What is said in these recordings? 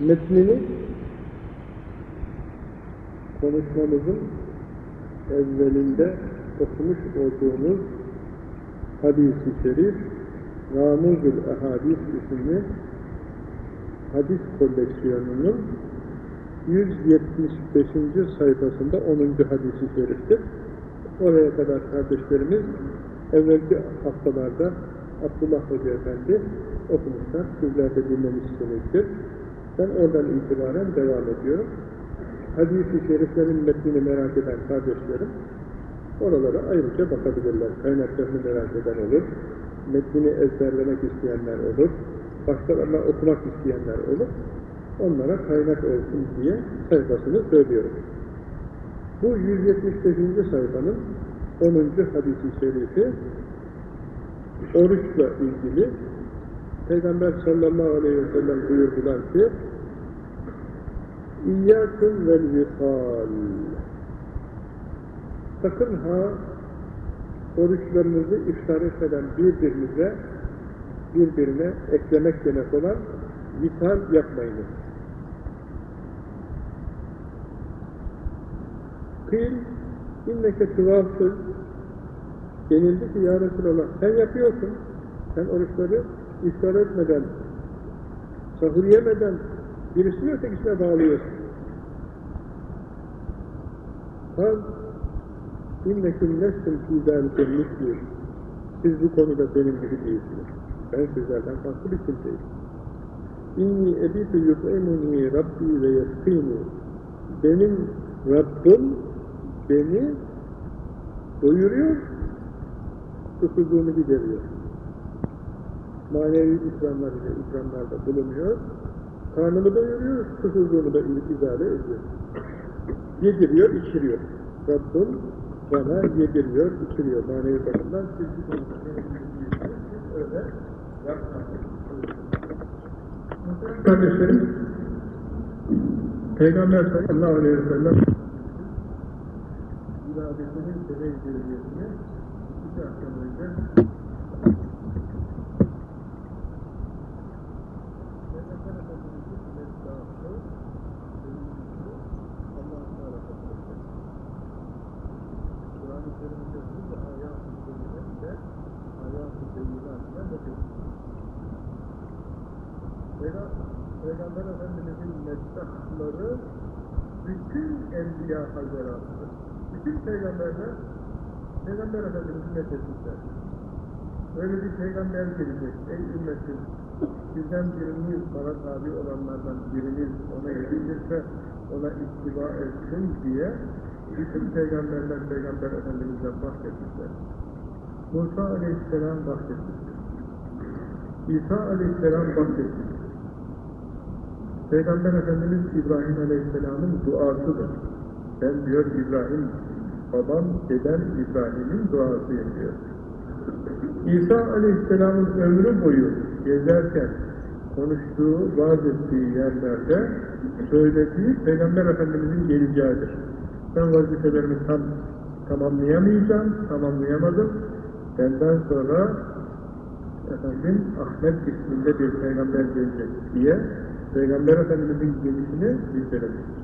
metnini konuşmamızın evvelinde okumuş olduğumuz hadis-i şerif Ramuzul Ahadis isimli hadis koleksiyonunun 175. sayfasında 10. hadisi şeriftir. Oraya kadar kardeşlerimiz evvelki haftalarda Abdullah Hoca Efendi okumuşlar. Sizler de dinlemişsinizdir. Ben oradan itibaren devam ediyorum. Hadis-i şeriflerin metnini merak eden kardeşlerim oralara ayrıca bakabilirler. Kaynaklarını merak eden olur. Metnini ezberlemek isteyenler olur. Başkalarına okumak isteyenler olur. Onlara kaynak olsun diye sayfasını söylüyorum. Bu 175. sayfanın 10. hadisi şerifi oruçla ilgili Peygamber sallallahu aleyhi ve sellem buyurdular ki İyyâküm vel visal Sakın ha oruçlarınızı iftar etmeden birbirinize birbirine eklemek demek olan visal yapmayınız. Kıyıl inneke tuvafsız denildi ki ya Resulallah sen yapıyorsun. Sen oruçları iftar etmeden sahur yemeden birisini ötekisine bağlıyorsun. Kal inneküm neslim fî zâlike misli siz bu konuda benim gibi değilsiniz. Ben sizlerden farklı bir kimseyim. İnni ebitu yut'imuni Rabbi ve yeskini benim Rabbim beni doyuruyor, susuzluğumu gideriyor. Manevi ikramlar ile ikramlarda bulunuyor. Karnımı doyuruyor, susuzluğumu da izale ediyor. Yediriyor, içiriyor. Rabbim bana yediriyor, içiriyor. Manevi bakımdan siz öyle yapmayın. Kardeşlerim, Peygamber sallallahu aleyhi ve sellem iradesinin teveccühiyetini iki hafta önce Peygamber Efendimiz'in mezdahı Allah-u Teala Kur'an-ı Kerim'de bu ayat-ı keriminde ayat-ı bakın. Peygamber Efendimiz'in mezdahları bütün enbiya hazaratı, bütün peygamberler Peygamber Efendimiz'in methetmişler. Öyle bir peygamber gelecek, ey ümmetim, sizden biriniz, bana tabi olanlardan biriniz ona yetişirse ona ittiba etsin diye bütün peygamberler Peygamber Efendimiz'den bahsetmişler. Musa Aleyhisselam bahsetmiştir. İsa Aleyhisselam bahsetmiştir. Peygamber Efendimiz İbrahim Aleyhisselam'ın duasıdır. Ben diyor İbrahim, babam, dedem İbrahim'in duasıyım diyor. İsa Aleyhisselam'ın ömrü boyu gezerken konuştuğu, vaaz ettiği yerlerde söylediği Peygamber Efendimiz'in geleceğidir. Ben vazifelerimi tam tamamlayamayacağım, tamamlayamadım. Benden sonra efendim Ahmet isminde bir peygamber gelecek diye Peygamber Efendimiz'in gelişini bildiremiştir.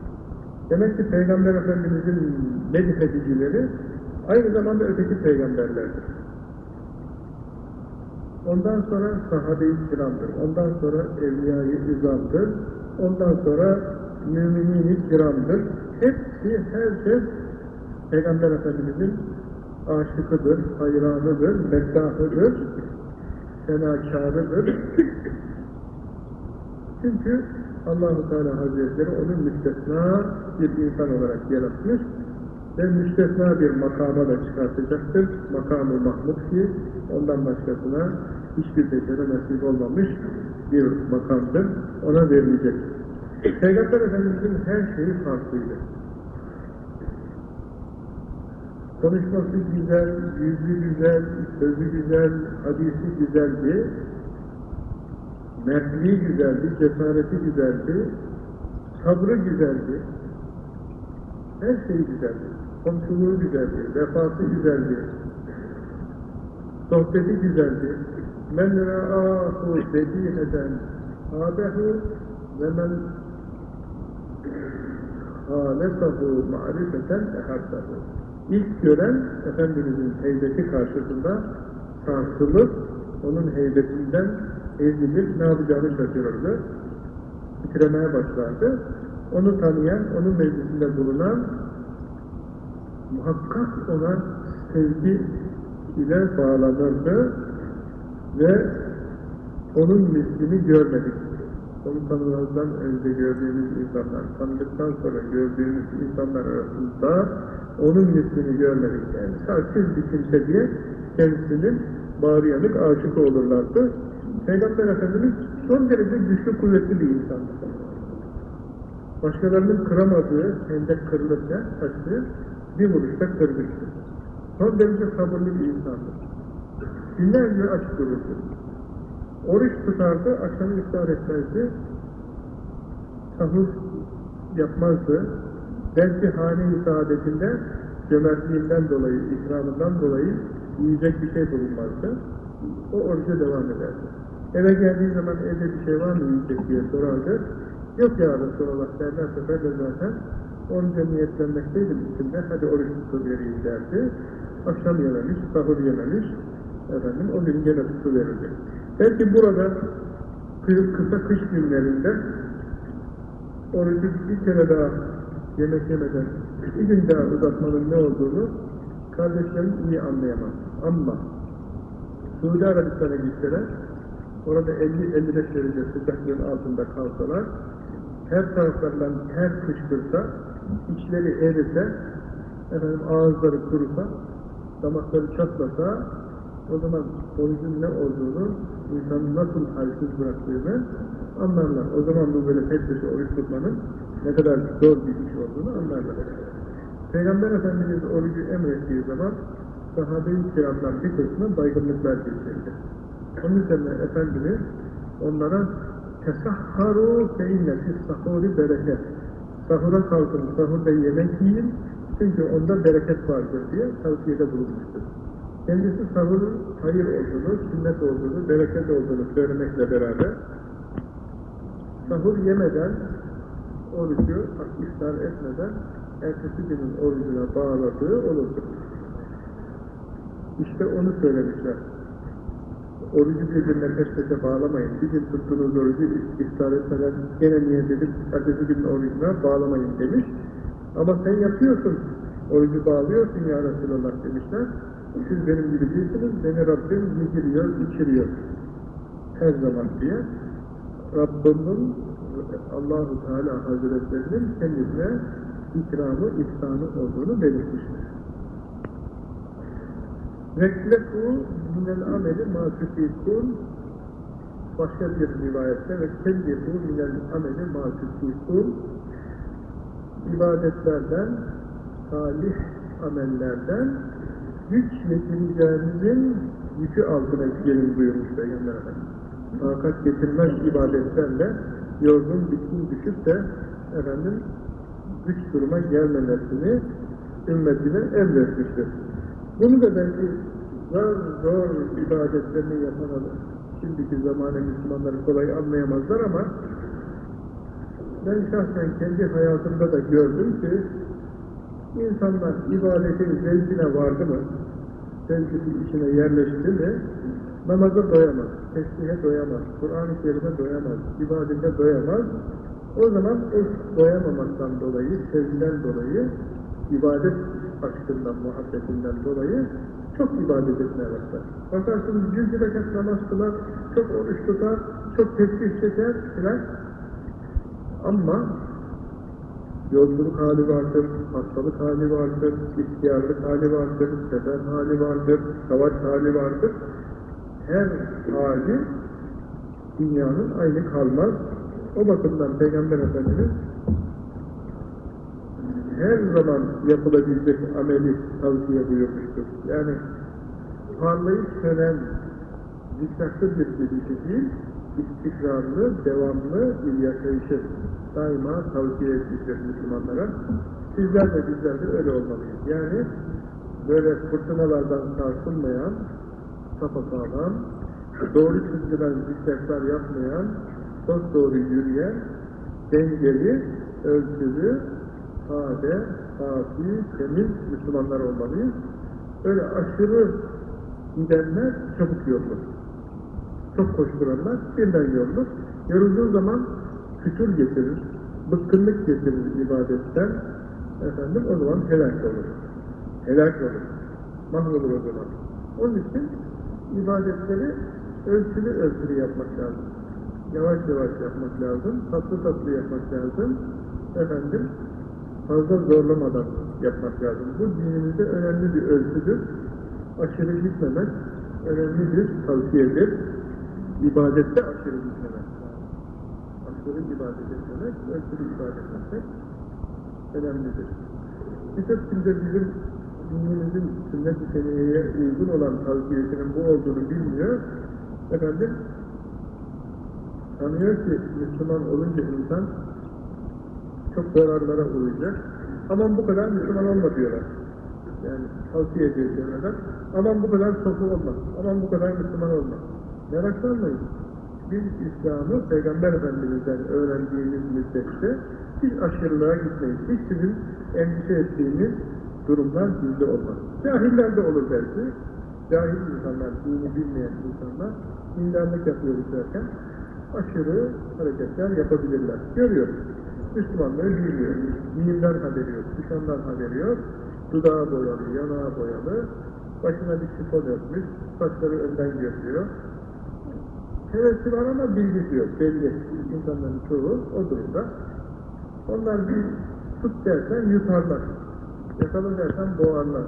Demek ki Peygamber Efendimiz'in medifedicileri aynı zamanda öteki peygamberlerdir. Ondan sonra sahabe-i kiramdır. Ondan sonra evliya-i izamdır. Ondan sonra mümin-i kiramdır. Hepsi, herkes Peygamber Efendimiz'in aşıkıdır, hayranıdır, meddahıdır, fenakarıdır. Çünkü Allah-u Teala Hazretleri onu müstesna bir insan olarak yaratmış ve müstesna bir makama da çıkartacaktır. Makamı Mahmud ki ondan başkasına hiçbir beşere nasip olmamış bir makamdır. Ona verilecek. Peygamber Efendimiz'in her şeyi farklıydı. Konuşması güzel, yüzü güzel, sözü güzel, hadisi güzeldi. Mertliği güzeldi, cesareti güzeldi, sabrı güzeldi. Her şey güzeldi. Komşuluğu güzeldi, vefası güzeldi, sohbeti güzeldi. Men ra'ahu bediheten abehu ve men hâlesahu ma'rifeten ehabbahu. İlk gören Efendimizin heybeti karşısında sarsılır, onun heybetinden ezilir, ne yapacağını şaşırırdı. Titremeye başlardı. Onu tanıyan, onun meclisinde bulunan muhakkak ona sevgi ile bağlanırdı ve onun mislini görmedik. Onu tanımadan önce gördüğümüz insanlar, tanıdıktan sonra gördüğümüz insanlar arasında onun mislini görmedik. Yani sahipsiz bir kimse diye kendisinin bağrı yanık aşık olurlardı. Peygamber Efendimiz son derece güçlü, kuvvetli bir insandı. Başkalarının kıramadığı, hendek kırılırken taşı bir vuruşta kırmıştı. Son derece sabırlı bir insandı. Günlerce aç dururdu. Oruç tutardı, akşam iftar etmezdi. Sahur yapmazdı. Belki hane-i saadetinde cömertliğinden dolayı, ikramından dolayı yiyecek bir şey bulunmazdı. O oruca devam ederdi. Eve geldiği zaman evde bir şey var mı yiyecek diye sorardı. Yok ya Resulallah derlerse ben de zaten oruca niyetlenmekteydim içinde. Hadi oruç tutuvereyim derdi. Akşam yememiş, sahur yememiş. Efendim o gün gene tutuverirdi. Belki burada kısa kış günlerinde orucu bir kere daha yemek yemeden bir gün daha uzatmanın ne olduğunu kardeşlerim iyi anlayamaz. Ama Suudi Arabistan'a gitseler orada 50-55 derece sıcaklığın altında kalsalar her taraflarından ter fışkırsa içleri erise efendim ağızları kurusa damakları çatlasa o zaman orucun ne olduğunu, insanı nasıl halsiz bıraktığını anlarlar. O zaman bu böyle dışı oruç tutmanın ne kadar zor bir iş olduğunu anlarlar. Peygamber Efendimiz orucu emrettiği zaman sahabe-i kiramdan bir kısmı baygınlıklar geçirdi. Onun üzerine Efendimiz onlara tesahharu fe inne fis sahuri bereket sahura kalkın, sahurda yemek yiyin çünkü onda bereket vardır diye tavsiyede bulunmuştur. Kendisi sahurun hayır olduğunu, sünnet olduğunu, bereket olduğunu söylemekle beraber sahur yemeden orucu iftar etmeden ertesi günün orucuna bağladığı olurdu. İşte onu söylemişler. Orucu birbirine peş peşe bağlamayın. Bir gün tuttuğunuz orucu iftar etmeden gene niyet edip ertesi günün orucuna bağlamayın demiş. Ama sen yapıyorsun, orucu bağlıyorsun ya Resulallah demişler. Siz benim gibi değilsiniz, beni Rabbim yediriyor, içiriyor her zaman diye. Rabbimin Allahu Teala Hazretlerinin kendisine ikramı, ihsanı olduğunu belirtmiştir. Rekleku minel ameli ma başka bir rivayette ve kelleku minel ameli ma ibadetlerden, salih amellerden güç yetireceğinizin yükü altına gelin buyurmuş Peygamber Efendimiz. Fakat getirmez ibadetlerle yorgun, bitkin düşüp de efendim güç duruma gelmemesini ümmetine emretmiştir. Bunu da belki zor zor ibadetlerini yapan şimdiki zamane Müslümanları kolay anlayamazlar ama ben şahsen kendi hayatımda da gördüm ki insanlar ibadetin zevkine vardı mı, zevkinin içine yerleşti mi, namaza doyamaz, tesbihe doyamaz, Kur'an-ı Kerim'e doyamaz, ibadete doyamaz. O zaman o doyamamaktan dolayı, sevgiden dolayı, ibadet aşkından, muhabbetinden dolayı çok ibadet etmeye başlar. Bakarsınız yüz rekat namaz kılar, çok oruç tutar, çok tesbih çeker filan. Ama yolculuk hali vardır, hastalık hali vardır, ihtiyarlık hali vardır, sefer hali vardır, savaş hali vardır. Her hali dünyanın aynı kalmaz. O bakımdan Peygamber Efendimiz her zaman yapılabilecek ameli tavsiye buyurmuştur. Yani parlayıp sönen dikkatli bir gidişi değil, istikrarlı, devamlı bir yaşayışı daima tavsiye etmiştir Müslümanlara. Sizler de bizler de öyle olmalıyız. Yani böyle fırtınalardan sarsılmayan, sapasağlam, doğru çizgiden zikretler yapmayan, çok doğru yürüyen, dengeli, ölçülü, sade, safi, temiz Müslümanlar olmalıyız. Öyle aşırı gidenler çabuk yorulur. Çok koşturanlar birden yorulur. Yorulduğu zaman fütur getirir, bıkkınlık getirir ibadetten. Efendim o zaman helak olur. Helak olur. Mahvolur o zaman. Onun için ibadetleri ölçülü ölçülü yapmak lazım. Yavaş yavaş yapmak lazım. Tatlı tatlı yapmak lazım. Efendim fazla zorlamadan yapmak lazım. Bu dinimizde önemli bir ölçüdür. Aşırı gitmemek önemli bir tavsiyedir. İbadette aşırı gitmemek. Aşırı ibadet etmemek, ölçülü ibadet etmek önemlidir. Birçok kimse bizim dinimizin sünnet-i seniyeye uygun olan tavsiyesinin bu olduğunu bilmiyor. Efendim, sanıyor ki Müslüman olunca insan çok zararlara uğrayacak. Aman bu kadar Müslüman olma diyorlar. Yani tavsiye ediyor şeylerden. Aman bu kadar sofu olma. Aman bu kadar Müslüman olma. Meraklanmayın. Biz İslam'ı Peygamber Efendimiz'den öğrendiğimiz müddetçe hiç aşırılığa gitmeyiz. Hiç sizin endişe ettiğiniz durumlar bizde olmaz. Cahiller de olur belki. Cahil insanlar, dini bilmeyen insanlar dindarlık yapıyoruz derken aşırı hareketler yapabilirler. Görüyoruz. Müslümanları bilmiyor. Mimden haberi yok, kuşandan haberi yok. Dudağı boyalı, yanağı boyalı, başına bir sifon örtmüş, saçları önden görüyor. Hevesi var ama bilgisi yok, belli. İnsanların çoğu o durumda. Onlar bir tut dersen yutarlar. Yakala dersen boğarlar.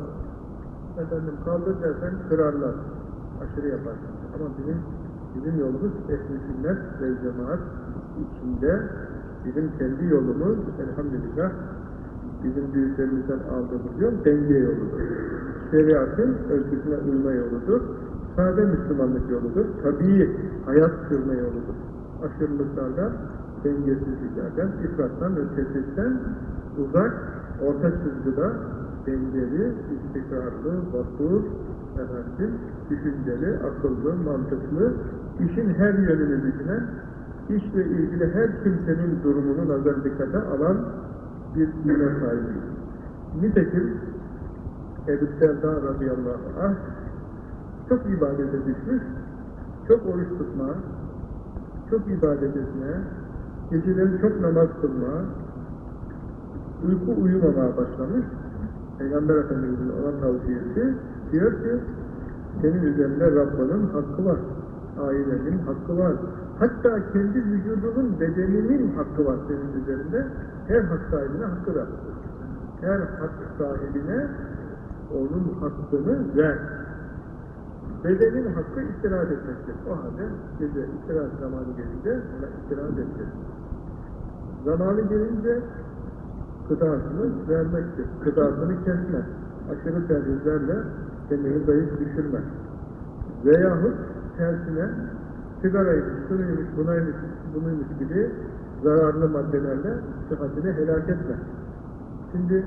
Efendim kaldır dersen kırarlar. Aşırı yaparlar. Ama bizim bizim yolumuz ehl-i ve cemaat içinde bizim kendi yolumuz elhamdülillah bizim büyüklerimizden aldığımız yol denge yoludur. Şeriatın ölçüsüne uyma yoludur. Sade Müslümanlık yoludur. Tabii hayat sürme yoludur. Aşırılıklardan, dengesizliklerden, ifrattan ve uzak, orta çizgide dengeli, istikrarlı, vasur, efendim, düşünceli, akıllı, mantıklı, işin her yönünü düşünen, işle ilgili her kimsenin durumunu nazar dikkate alan bir dine sahibiz. Nitekim Ebu Selda radıyallahu anh çok ibadete düşmüş, çok oruç tutma, çok ibadet etme, geceleri çok namaz kılma, uyku uyumamaya başlamış. Peygamber Efendimiz'in ona tavsiyesi diyor ki senin üzerinde Rabbinin hakkı var, ailenin hakkı var, hatta kendi vücudunun, bedeninin hakkı var senin üzerinde. Her hak sahibine hakkı ver. Her hak sahibine onun hakkını ver. Bedenin hakkı istirahat etmektir. O halde gece istirahat zamanı gelince ona istirahat edecek. Zamanı gelince gıdasını vermektir. Gıdasını kesme. Aşırı tercihlerle kendini zayıf düşürme. Veyahut tersine sigaraymış, şunuymuş, bunaymış, bunuymuş gibi zararlı maddelerle sıhhatini helak etme. Şimdi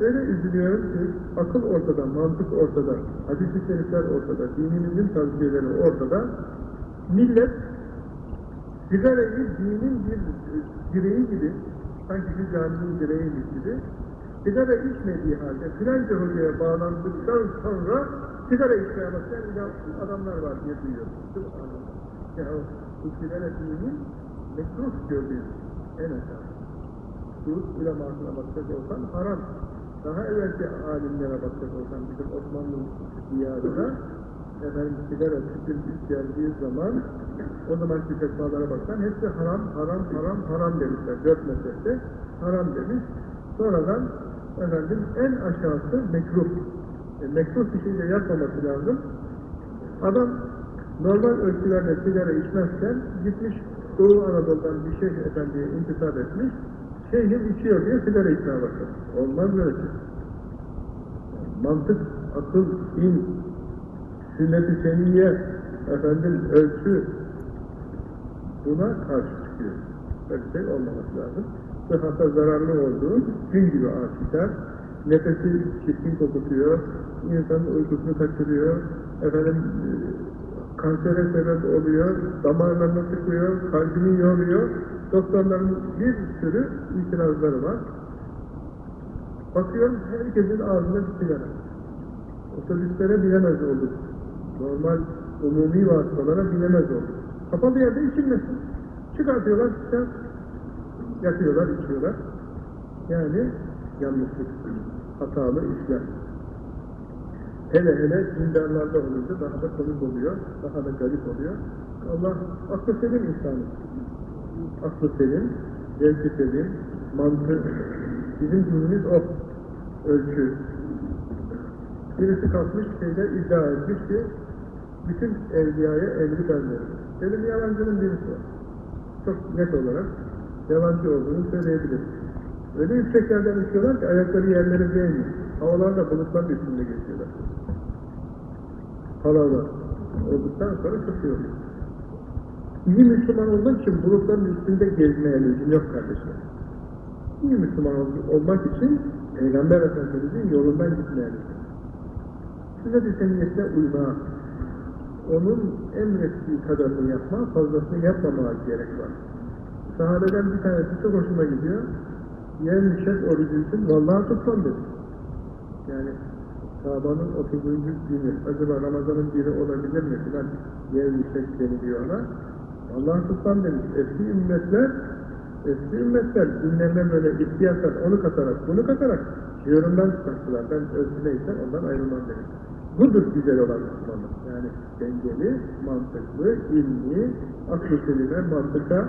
öyle üzülüyorum ki akıl ortada, mantık ortada, hadis-i şerifler ortada, dinimizin tavsiyeleri ortada. Millet sigarayı dinin bir direği gibi, sanki bir caminin direğiymiş gibi, sigara içmediği halde filanca hocaya bağlandıktan sonra sigara içmeye başlayan adamlar var diye duyuyoruz. Ya bu sigara dinin mekruh gördüğümüz en aşağı. Suud ulemasına bakacak olsan haram. Daha evvelki alimlere bakacak olsan bizim Osmanlı diyarına efendim sigara tütün geldiği zaman o zamanki fetvalara baksan hepsi haram, haram, haram, haram demişler. Dört meselesi haram demiş. Sonradan efendim en aşağısı mekruh. E, mekruh bir şeyle yapmaması lazım. Adam normal ölçülerde sigara içmezken gitmiş Doğu Anadolu'dan bir şeyh efendiye intisap etmiş. Şeyhim içiyor diye sigara içmeye başlamış. Olmaz böyle şey. Mantık, akıl, din, sünnet-i seniyye, efendim ölçü buna karşı çıkıyor. Böyle şey olmaması lazım. Sıhhata zararlı olduğu gün gibi aşikar. Nefesi çirkin kokutuyor, insanın uykusunu kaçırıyor, efendim kansere sebep oluyor, damarlarına tıkıyor, kalbini yoruyor. Doktorların bir sürü itirazları var. Bakıyorum herkesin ağzında bir sigara. Otobüslere binemez olduk. Normal umumi vasıtalara binemez olduk. Kapalı yerde içilmesin. Çıkartıyorlar, sen yakıyorlar, içiyorlar. Yani yanlışlık, hatalı işler. Hele hele dindarlarda olunca daha da komik oluyor, daha da garip oluyor. Allah aklı selim insanı. Aklı selim, zevki selim, mantık. Bizim dinimiz o ölçü. Birisi kalkmış şeyde iddia etmiş ki bütün evliyaya emri ben veririm. Dedim yalancının birisi var. Çok net olarak yalancı olduğunu söyleyebilirim. Öyle yüksek yerden uçuyorlar ki ayakları yerlere değmiyor. Havalarda bulutların üstünde geçiyorlar. Havalar olduktan sonra çıkıyor. İyi Müslüman olmak için bulutların üstünde gezmeye lüzum yok kardeşler. İyi Müslüman ol- olmak için Peygamber Efendimiz'in yolundan gitmeye lüzum. Sünnet-i seniyesine uyma, onun emrettiği kadarını yapma, fazlasını yapmamaya gerek var. Sahabeden bir tanesi çok hoşuma gidiyor. Yer müşet orucu için vallahi tutmam dedi. Yani Şaban'ın 30. günü, acaba Ramazan'ın biri olabilir mi filan yer müşet deniliyor ona. Vallahi tutmam demiş. Eski ümmetler, eski ümmetler dinlerine böyle ihtiyatlar onu katarak, bunu katarak yorumdan çıkarttılar. Ben ölçü neyse ondan ayrılmam demiş. Budur güzel olan Müslümanlık. Yani dengeli, mantıklı, ilmi, aklı selime, mantıka,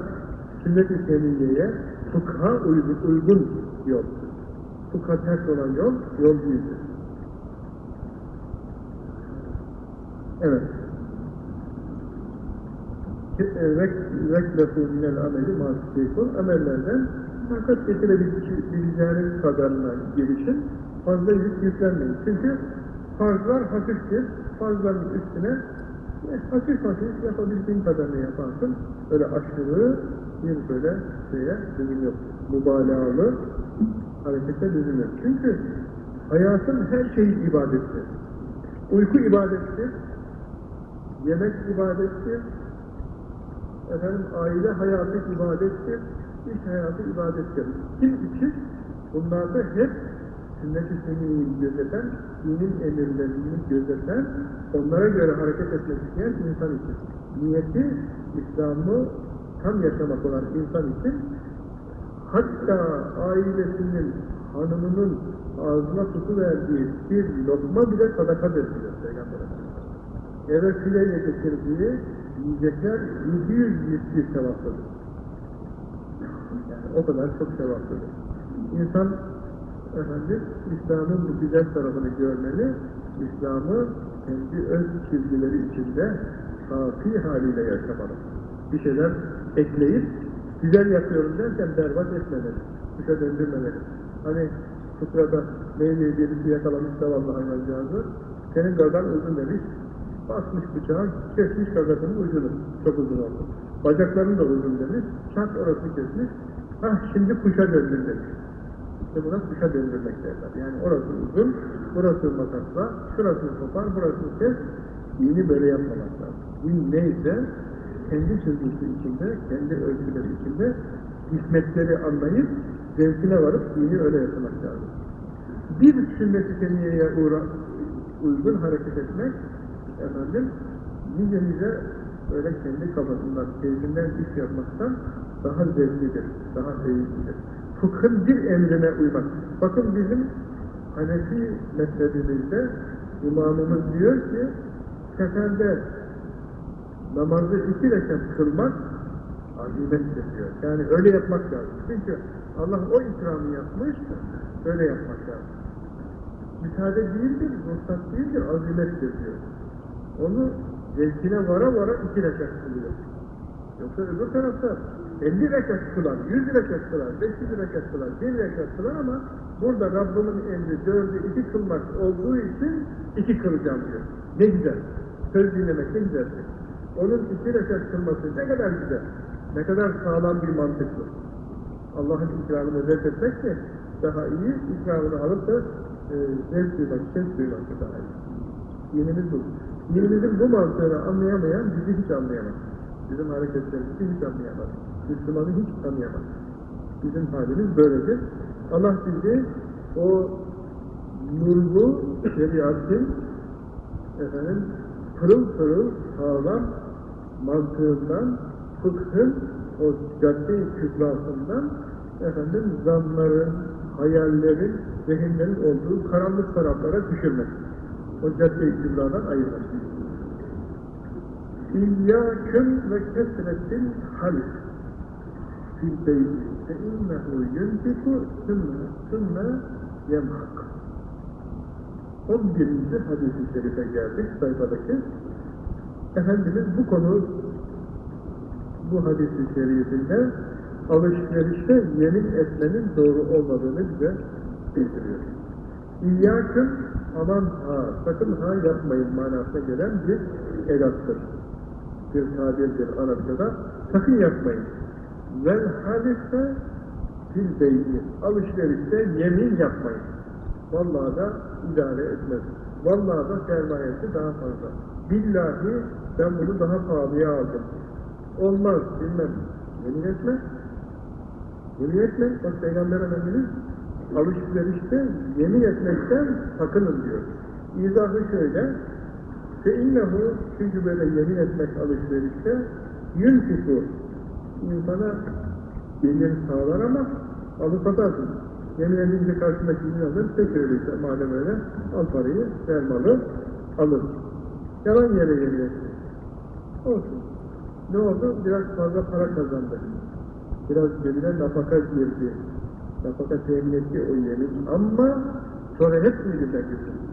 sünnet-i seniyeye, fıkha uygun, uygun yol. Fıkha ters olan yol, yol değildir. Evet. Veklefu minel ameli masikul amellerden fakat getirebileceğiniz kadarına gelişin fazla yük yüklenmeyin. Çünkü farzlar hafiftir. Farzların üstüne e, hafif hafif yapabildiğin kadarını yaparsın. Öyle aşırı bir böyle şeye lüzum yok. Mübalağalı harekete lüzum yok. Çünkü hayatın her şeyi ibadettir. Uyku ibadettir. Yemek ibadettir. Efendim aile hayatı ibadettir. İş hayatı ibadettir. Kim için? Bunlarda hep sünnet-i seniyeyi gözeten, dinin emirlerini gözeten, onlara göre hareket etmek isteyen insan için. Niyeti, İslam'ı tam yaşamak olan insan için, hatta ailesinin, hanımının ağzına tutuverdiği bir lokma bile sadakadır diyor Peygamber Efendimiz. Eve fileyle getirdiği yiyecekler 700 yüz sevaplıdır. Yani o kadar çok sevaplıdır. İnsan efendim İslam'ın güzel tarafını görmeli, İslam'ı kendi öz çizgileri içinde safi haliyle yaşamalı. Bir şeyler ekleyip güzel yapıyorum derken berbat etmemeli, kuşa döndürmemeli. Hani fıkrada meyveyi birisi yakalamış zavallı hayvancağızı, senin gagan uzun demiş, basmış bıçağı, kesmiş gagasının ucunu, çok uzun oldu. Bacaklarını da uzun demiş, çat orası kesmiş, ah şimdi kuşa döndür demiş. İşte buna kuşa döndürmek derler. Yani orası uzun, burası makasla, şurasını kopar, burasını kes, dini böyle yapmamak lazım. Din neyse, kendi çizgisi içinde, kendi ölçüleri içinde hikmetleri anlayıp, zevkine varıp dini öyle yapmak lazım. Bir sünnet-i seniyeye uygun hareket etmek, efendim, nice nice öyle kendi kafasından, keyfinden iş yapmaktan daha zevklidir, daha sevimlidir. Fıkhın bir emrine uymak. Bakın bizim Hanefi mezhebimizde imamımız diyor ki seferde namazı iki rekat kılmak azimettir diyor. Yani öyle yapmak lazım. Çünkü Allah o ikramı yapmış, öyle yapmak lazım. Müsaade değildir, ruhsat değildir, azimettir diyor. Onu zevkine vara vara iki rekat kılıyor. Yoksa öbür tarafta 50 rekat kılar, 100 rekat kılar, 500 rekat kılar, 1 rekat kılar ama burada Rabbimin emri dördü iki kılmak olduğu için iki kılacağım diyor. Ne güzel. Söz dinlemek ne güzel. Onun iki rekat kılması ne kadar güzel. Ne kadar sağlam bir mantık bu. Allah'ın ikramını reddetmek ki daha iyi, ikramını alıp da e, zevk duymak, ses duymak daha iyi. Dinimiz bu. Dinimizin bu mantığını anlayamayan bizi hiç anlayamaz. Bizim hareketlerimizi hiç anlayamaz. Müslümanı hiç tanıyamaz. Bizim halimiz böyledir. Allah bizi o nurlu şeriatın efendim pırıl pırıl sağlam mantığından, fıkhın o cadde-i kübrasından efendim zanların, hayallerin, zihinlerin olduğu karanlık taraflara düşürmek. O cadde-i kübradan ayırmak. İyyâküm ve kesretil halif fil beyti fe innehu yunfiku sümme sümme yemhak. 11. hadis-i şerife geldik sayfadaki. Efendimiz bu konu bu hadis-i şerifinde alışverişte yemin etmenin doğru olmadığını bize bildiriyor. İyyâküm aman ha, sakın ha yapmayın manasına gelen bir edattır. Bir tabirdir Arapçada. Sakın yapmayın vel halifte fil beyni. Alışverişte yemin yapmayın. Vallahi da idare etmez. Vallahi da sermayesi daha fazla. Billahi ben bunu daha pahalıya aldım. Olmaz bilmem. Yemin etme. Yemin etme. Bak Peygamber Efendimiz alışverişte yemin etmekten sakının diyor. İzahı şöyle. Fe innehu çünkü böyle yemin etmek alışverişte yün yünkifu insana gelir sağlar ama alıp atarsın. Yemin edince karşındaki inanır, tek öyleyse madem öyle al parayı, ver malı, alır. Yalan yere yemin etti. Olsun. Ne oldu? Biraz fazla para kazandı. Biraz cebine nafaka girdi. Nafaka temin etti o yemin. Ama sonra hepsini güzel götürdü.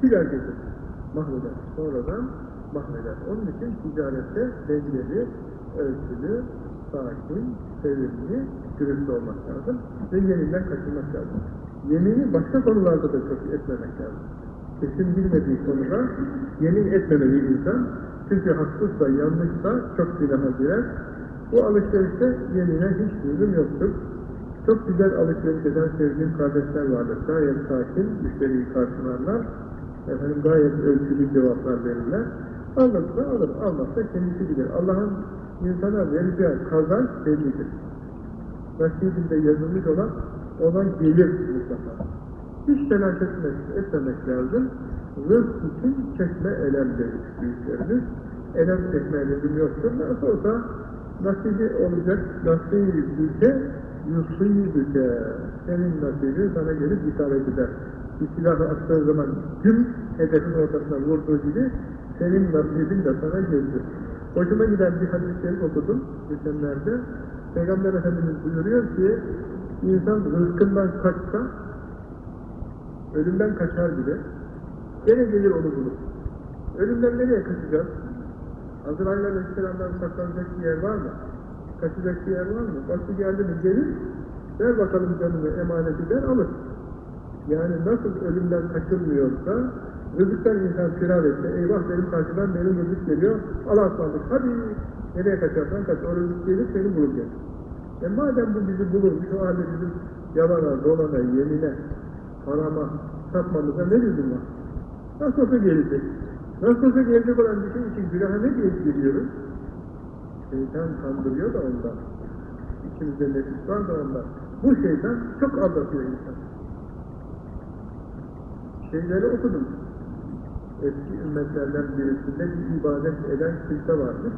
Siler götürdü. Mahveder. Sonradan mahveder. Onun için ticarette dengeli, ölçülü, sakin, sevimli, dürüst olmak lazım ve yeminden kaçınmak lazım. Yemini başka konularda da çok etmemek lazım. Kesin bilmediği konuda yemin etmemeli insan. Çünkü haksızsa, yanlışsa çok günaha girer. Bu alışverişte yemine hiç lüzum yoktur. Çok güzel alışveriş eden sevdiğim kardeşler vardır. Gayet sakin, müşteriyi karşılarlar. Efendim gayet ölçülü cevaplar verirler. Alırsa alır, almazsa kendisi bilir. Allah'ın insana vereceği kazanç bellidir. Nasibinde yazılmış olan ona gelir mutlaka. Hiç telaş etmek, etmemek lazım. Rızk için çekme elem demiş büyüklerimiz. Elem çekme lüzum yoktur. Nasıl olsa nasibi olacak, nasibüke yusibüke. Senin nasibin sana gelip isabet eder. Bir silahı attığı zaman tüm hedefin ortasına vurduğu gibi senin nasibin de sana gelir. Hoşuma giden bir hadis-i şerif okudum geçenlerde. Peygamber Efendimiz buyuruyor ki, insan rızkından kaçsa, ölümden kaçar bile, gene gelir onu bulur. Ölümden nereye kaçacağız? Azrail Aleyhisselam'dan saklanacak bir yer var mı? Kaçacak bir yer var mı? Vakti geldi mi gelir, ver bakalım canını emanet eder, alır. Yani nasıl ölümden kaçılmıyorsa, rızıktan insan firar etse, eyvah benim karşıdan benim rızık geliyor, Allah'a ısmarladık, hadi nereye kaçarsan kaç, o rızık gelir seni bulur gel. E madem bu bizi bulur, şu halde bizim yalana, dolana, yemine, harama, satmamıza ne lüzum var? Nasıl olsa gelecek. Nasıl olsa gelecek olan bir şey için günaha ne diye geliyoruz? Şeytan kandırıyor da ondan. İçimizde nefis var da ondan. Bu şeytan çok aldatıyor insan. Şeyleri okudum. Eski ümmetlerden birisinde bir ibadet eden kimse varmış.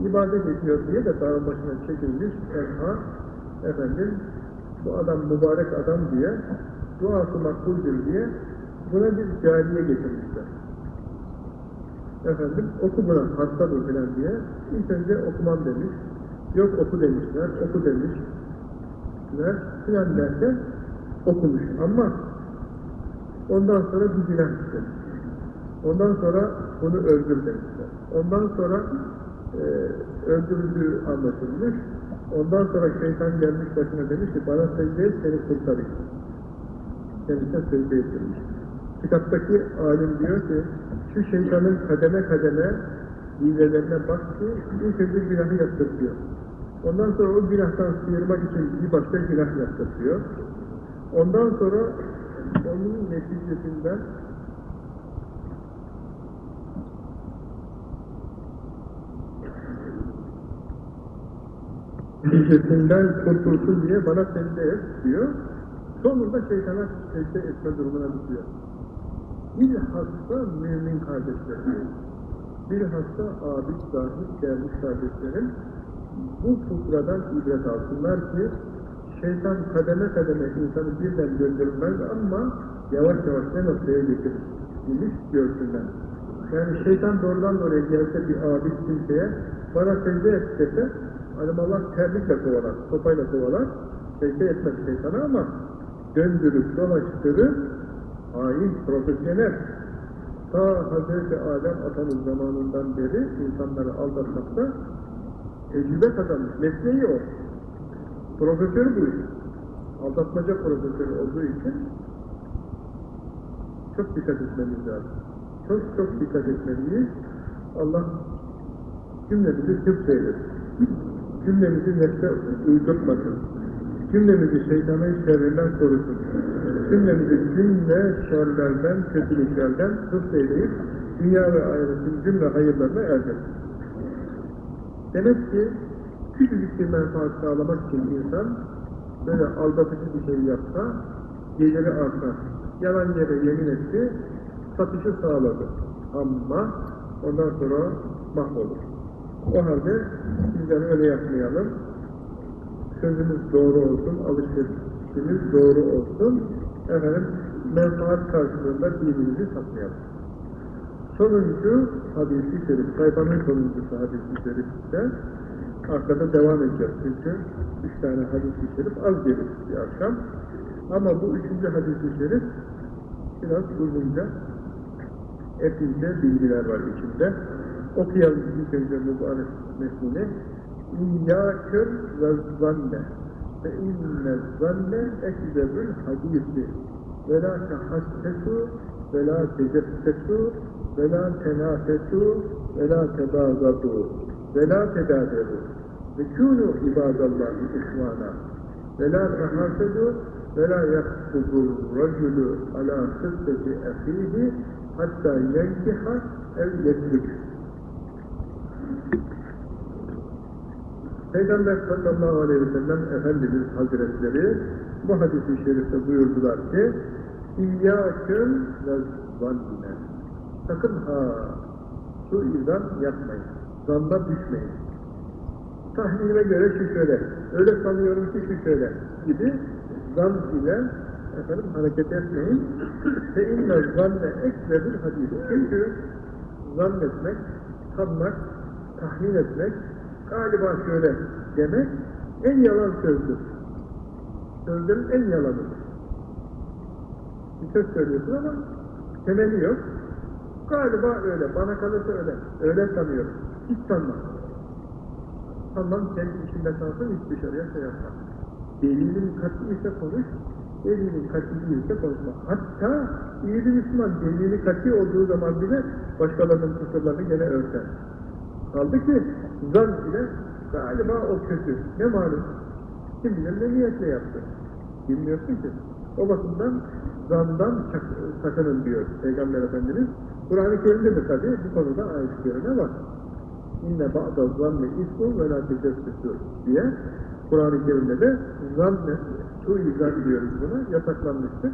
İbadet ediyor diye de dağın başına çekilmiş, tenha, efendim, bu adam mübarek adam diye, duası makbuldür diye buna bir cariye getirmişler. Efendim, oku buna, hastadır filan diye. İlk önce okumam demiş. Yok oku demişler, oku demişler filan derken okumuş. Ama ondan sonra bir günah istemiş. Ondan sonra bunu öldür demişler. Ondan sonra e, öldürüldüğü anlaşılmış. Ondan sonra şeytan gelmiş başına demiş ki bana secde et seni kurtarayım. Kendisine secde ettirmiş. Kitaptaki alim diyor ki şu şeytanın kademe kademe hilelerine bak ki ilk önce günahı yaptırtıyor. Ondan sonra o günahtan sıyırmak için bir başka günah yaptırtıyor. Ondan sonra onun neticesinden Şirketinden kurtulsun diye bana secde et diyor. Sonunda şeytana secde etme durumuna düşüyor. Bilhassa mümin kardeşlerim, bilhassa abid zahid gelmiş kardeşlerim, bu fıkradan ibret alsınlar ki, şeytan kademe kademe insanı birden döndürmez ama yavaş yavaş ne noktaya getirir, imiş görsünler. Yani şeytan doğrudan doğruya gelse bir abid kimseye, bana secde et dese, Allah terlikle kovalar, sopayla kovalar, secde etmez şeytana ama döndürüp dolaştırıp hain, profesyonel ta Hz. Adem atamız zamanından beri insanları aldatmakta tecrübe kazanmış. Mesleği o. Profesörü bu iş. Aldatmaca profesörü olduğu için çok dikkat etmemiz lazım. Çok çok dikkat etmeliyiz. Allah cümlemizi hıfz eylesin. Cümlemizi nefse uydurtmasın. Cümlemizi şeytanın şerrinden korusun. Cümlemizi cümle şerlerden, kötülüklerden hıfz eyleyip dünya ve ahiretin cümle hayırlarına erdirsin. Demek ki küçücük bir menfaat sağlamak için insan böyle aldatıcı bir şey yapsa geliri artar. Yalan yere yemin etti, satışı sağladı. Ama ondan sonra mahvolur. O halde bizler öyle yapmayalım. Sözümüz doğru olsun, alışverişimiz doğru olsun. Efendim, menfaat karşılığında dinimizi satmayalım. Sonuncu hadisi şerif, sayfanın sonuncusu hadisi şerifte arkada devam edeceğiz çünkü üç tane hadisi şerif az gelir bir akşam. Ama bu üçüncü hadisi şerif biraz uzunca, epeyce bilgiler var içinde. Okuyalım ilk önce mübarek metnini. İyyâküm ve zanne ve inne zanne ekzebül hadisi. Ve la tehassesu ve la tecessesu ve la tenafesu ve la tebâzadu ve la tedâderu ve kûnû ibâdallâhi ihvâna ve la tehâsedu ve la yaktubu raculu alâ sıddeti ehîhi hatta yenkiha ev yetlük Peygamber sallallahu aleyhi ve sellem Efendimiz Hazretleri bu hadis-i şerifte buyurdular ki İyyâküm ve zannine Sakın ha suizan yapmayın. Zanda düşmeyin. Tahminime göre şu şöyle, öyle sanıyorum ki şu şöyle gibi zan ile efendim hareket etmeyin. Ve inne zanne ekledir hadis. Çünkü zannetmek, sanmak, tahmin etmek, galiba şöyle demek en yalan sözdür. Sözlerin en yalanıdır. Bir söz söylüyorsun ama temeli yok. Galiba öyle, bana kalırsa öyle. Öyle sanıyorum. Hiç sanmam. Sanmam senin içinde kalsın, hiç dışarıya şey yapma. Delilin katı ise konuş, delilin katı değilse konuşma. Hatta iyi bir Müslüman delili katı olduğu zaman bile başkalarının kusurlarını gene örter. Kaldı ki zan ile galiba o kötü. Ne malum? Kim bilir ne niyetle yaptı? Bilmiyorsun ki. O bakımdan zandan sakının diyor Peygamber Efendimiz. Kur'an-ı Kerim'de de tabi bu konuda ayet görene var. İnne ba'da zanne ismu ve la tecessüsü diye Kur'an-ı Kerim'de de zanne, suizan diyoruz buna, yasaklanmıştır.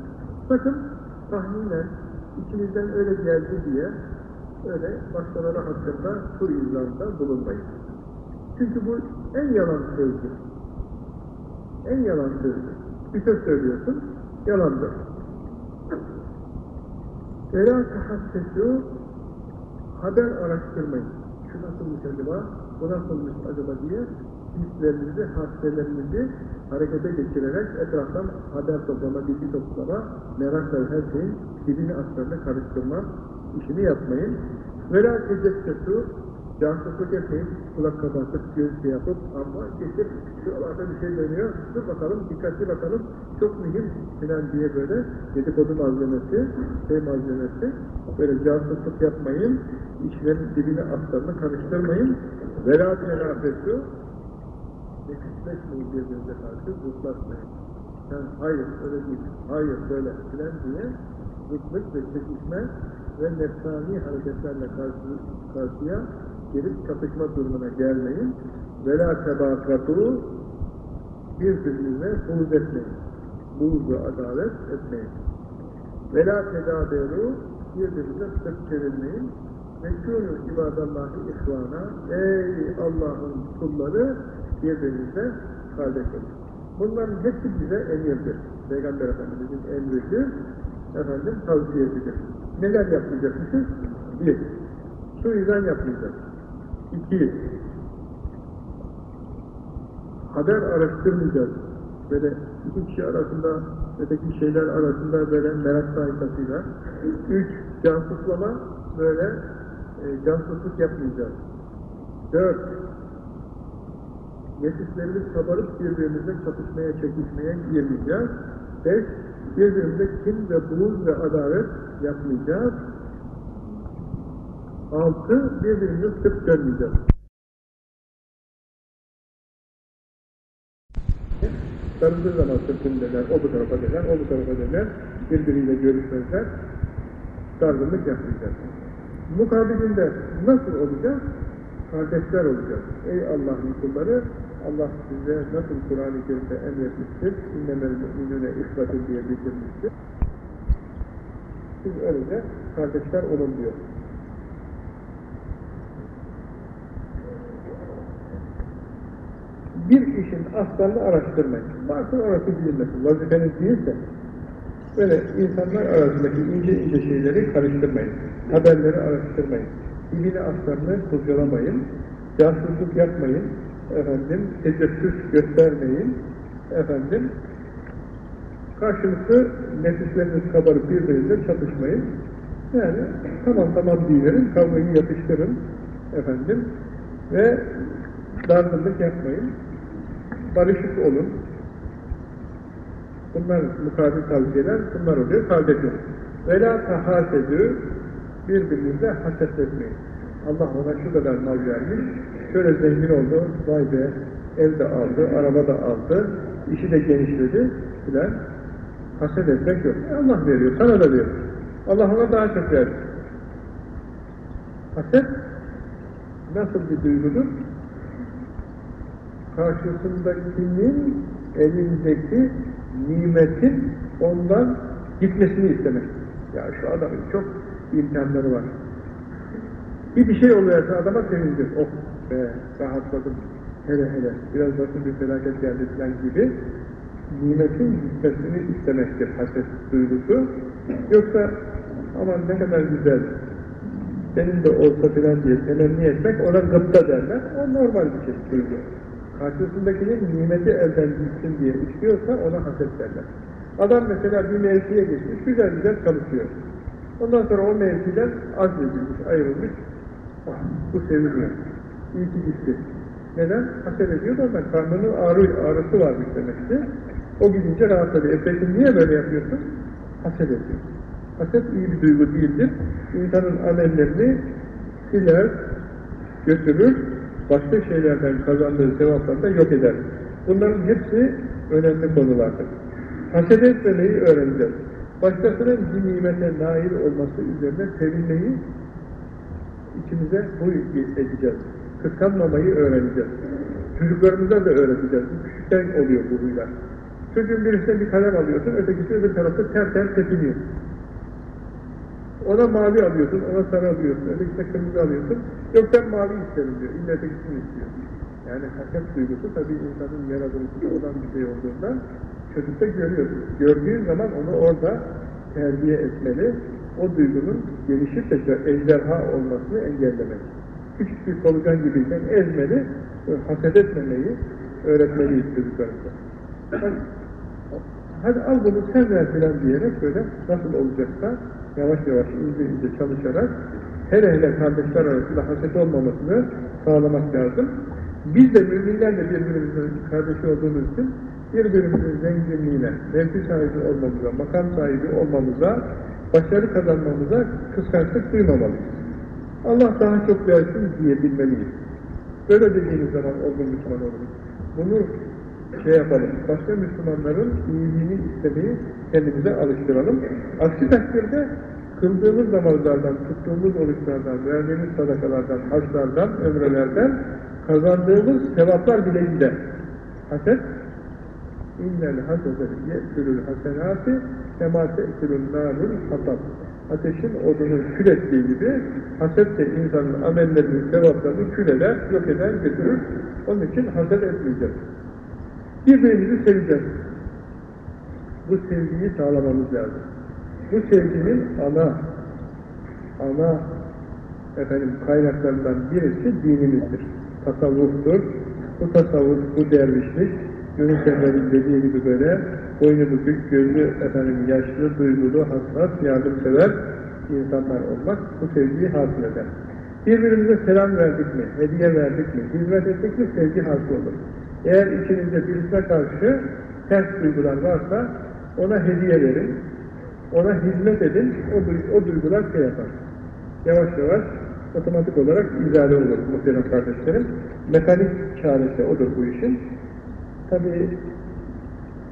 Sakın tahminen içinizden öyle geldi diye öyle başkaları hakkında suizanda bulunmayın. Çünkü bu en yalan sözdür. En yalan sözdür. Bir söz söylüyorsun, yalandır. Vela tahassesu haber araştırmayın. Şu nasılmış acaba, bu nasılmış acaba diye hislerinizi, hasselerinizi harekete geçirerek etraftan haber toplama, bilgi toplama, merakla her şeyin dilini aslarını karıştırma işini yapmayın. Vela tecessesu Casusluk etmeyin, kulak kapatıp, göz şey yapıp ama geçip şuralarda bir şey dönüyor, dur bakalım, dikkatli bakalım, çok mühim filan diye böyle dedikodu malzemesi, şey malzemesi, böyle casusluk yapmayın, işlerin dibine aslarını karıştırmayın, vela tenafesu, nefisleşmeyin birbirinize karşı, zıtlaşmayın. Yani hayır, öyle değil, hayır, böyle filan diye zıtlık ve çekişme ve nefsani hareketlerle karşı, karşıya gelip çatışma durumuna gelmeyin. Vela tebakatu birbirinize buğz etmeyin. Buğz ve adalet etmeyin. Ve la tedaberu birbirinize sırt çevirmeyin. Ve kûnü ibadallahi ey Allah'ın kulları birbirinize kardeş olun. Bunların hepsi bize emirdir. Peygamber Efendimiz'in emridir. Efendim tavsiyesidir. Neler yapmayacakmışız? Bir, suizan yapmayacak. İki, haber araştırmayacağız. Böyle iki kişi arasında, öteki şeyler arasında böyle merak sayfasıyla. Üç, casuslama böyle e, casusluk yapmayacağız. Dört, nefislerimiz kabarıp birbirimizle çatışmaya, çekişmeye girmeyeceğiz. Beş, birbirimize kin ve buğz ve adalet yapmayacağız. Altı, birbirimize sırt dönmeyeceğiz. Sarıldığı zaman sırtını döner, o bu tarafa döner, o bu tarafa döner, birbiriyle görüşmezler, dargınlık yapmayacak. Mukabilinde nasıl olacak? Kardeşler olacak. Ey Allah'ın kulları, Allah size nasıl Kur'an-ı Kerim'de emretmiştir, innemel müminüne ihvatın diye bildirmiştir. Siz öylece kardeşler olun diyor. bir işin aslarını araştırmayın. Bakın orası bilinmesin. Vazifeniz değilse böyle insanlar arasındaki ince ince şeyleri karıştırmayın. Haberleri araştırmayın. İbini aslarını kurcalamayın. Casusluk yapmayın. Efendim, tecessüs göstermeyin. Efendim, karşılıklı nefisleriniz kabarıp birbirinize çatışmayın. Yani tamam tamam diyelim, kavgayı yapıştırın. Efendim, ve dargınlık yapmayın barışık olun. Bunlar mukabil tavsiyeler, bunlar oluyor. Kardeşim. Ve la tahasedü birbirinize haset etmeyin. Allah ona şu kadar mal vermiş, şöyle zengin oldu, vay be, ev de aldı, araba da aldı, işi de genişledi filan. Haset etmek yok. Allah veriyor, sana da veriyor. Allah ona daha çok verir. Haset nasıl bir duygudur? karşısındakinin elindeki nimetin ondan gitmesini istemek. Ya şu adamın çok imkanları var. Bir bir şey oluyorsa adama sevindir. Oh be, rahatladım. Hele hele, biraz başka bir felaket geldi falan gibi nimetin gitmesini istemektir haset duygusu. Yoksa aman ne kadar güzel, benim de olsa filan diye temenni etmek ona gıpta derler. O normal bir şey duygu karşısındakinin nimeti elden gitsin diye istiyorsa ona haset derler. Adam mesela bir mevkiye geçmiş, güzel güzel çalışıyor. Ondan sonra o mevkiden azledilmiş, ayrılmış. Ah, bu seviliyor. İyi ki gitti. Neden? Haset ediyor da karnının ağrı, ağrısı varmış demekti. O gidince rahatladı. E peki niye böyle yapıyorsun? Haset ediyor. Haset iyi bir duygu değildir. İnsanın amellerini siler, götürür, başka şeylerden kazandığı sevapları da yok eder. Bunların hepsi önemli konulardır. Haset etmemeyi öğreneceğiz. Başkasının bir nimete nail olması üzerine sevinmeyi içimize bu edeceğiz. Kıskanmamayı öğreneceğiz. Çocuklarımıza da öğreteceğiz. Küçükten oluyor bu huylar. Çocuğun birisine bir kalem alıyorsun, ötekisi öbür tarafta ter ter tepiniyor. Ona mavi alıyorsun, ona sarı alıyorsun, ötekisine kırmızı alıyorsun. Yok ben mavi isterim diyor, illa ötekisini istiyor. Yani haset duygusu tabii insanın yaratılışında olan bir şey olduğunda çocukta görüyorsun. Gördüğün zaman onu orada terbiye etmeli, o duygunun gelişip de ejderha olmasını engellemek. Küçük bir solucan gibiyken ezmeli, haset etmemeyi öğretmeliyiz çocuklarımıza. Hadi, al bunu sen ver filan diyerek böyle nasıl olacaksa yavaş yavaş ince ince çalışarak hele hele kardeşler arasında haset olmamasını sağlamak lazım. Biz de müminlerle birbirimizin kardeşi olduğumuz için birbirimizin zenginliğine, mevki sahibi olmamıza, makam sahibi olmamıza, başarı kazanmamıza kıskançlık duymamalıyız. Allah daha çok versin diyebilmeliyiz. Böyle dediğimiz zaman olgun Müslüman oluruz. Bunu şey yapalım, başka Müslümanların iyiliğini istemeyi kendimize alıştıralım. Aksi takdirde kıldığımız namazlardan, tuttuğumuz oruçlardan, verdiğimiz sadakalardan, haçlardan, ömrelerden kazandığımız sevaplar bile gider. Haset İnnel hasede ye'tülül hasenâti kemâ te'tülün nârul hatab. Ateşin odunu kül ettiği gibi haset de insanın amellerinin sevaplarını kül eder, yok eder, götürür. Onun için haset etmeyeceğiz. Birbirimizi seveceğiz. Bu sevgiyi sağlamamız lazım. Bu sevginin ana ana efendim kaynaklarından birisi dinimizdir. Tasavvuftur. Bu tasavvuf, bu dervişlik, Yunus Emre'nin dediği gibi böyle boynu bükük, gözü efendim yaşlı, duygulu, hassas, yardımsever insanlar olmak bu sevgiyi hasıl eder. Birbirimize selam verdik mi, hediye verdik mi, hizmet ettik mi sevgi hasıl olur. Eğer içinizde birisine karşı ters duygular varsa ona hediye verin, ona hizmet edin, o, o duygular şey yapar. Yavaş yavaş otomatik olarak izale olur muhterem kardeşlerim. Mekanik çaresi odur bu işin. Tabi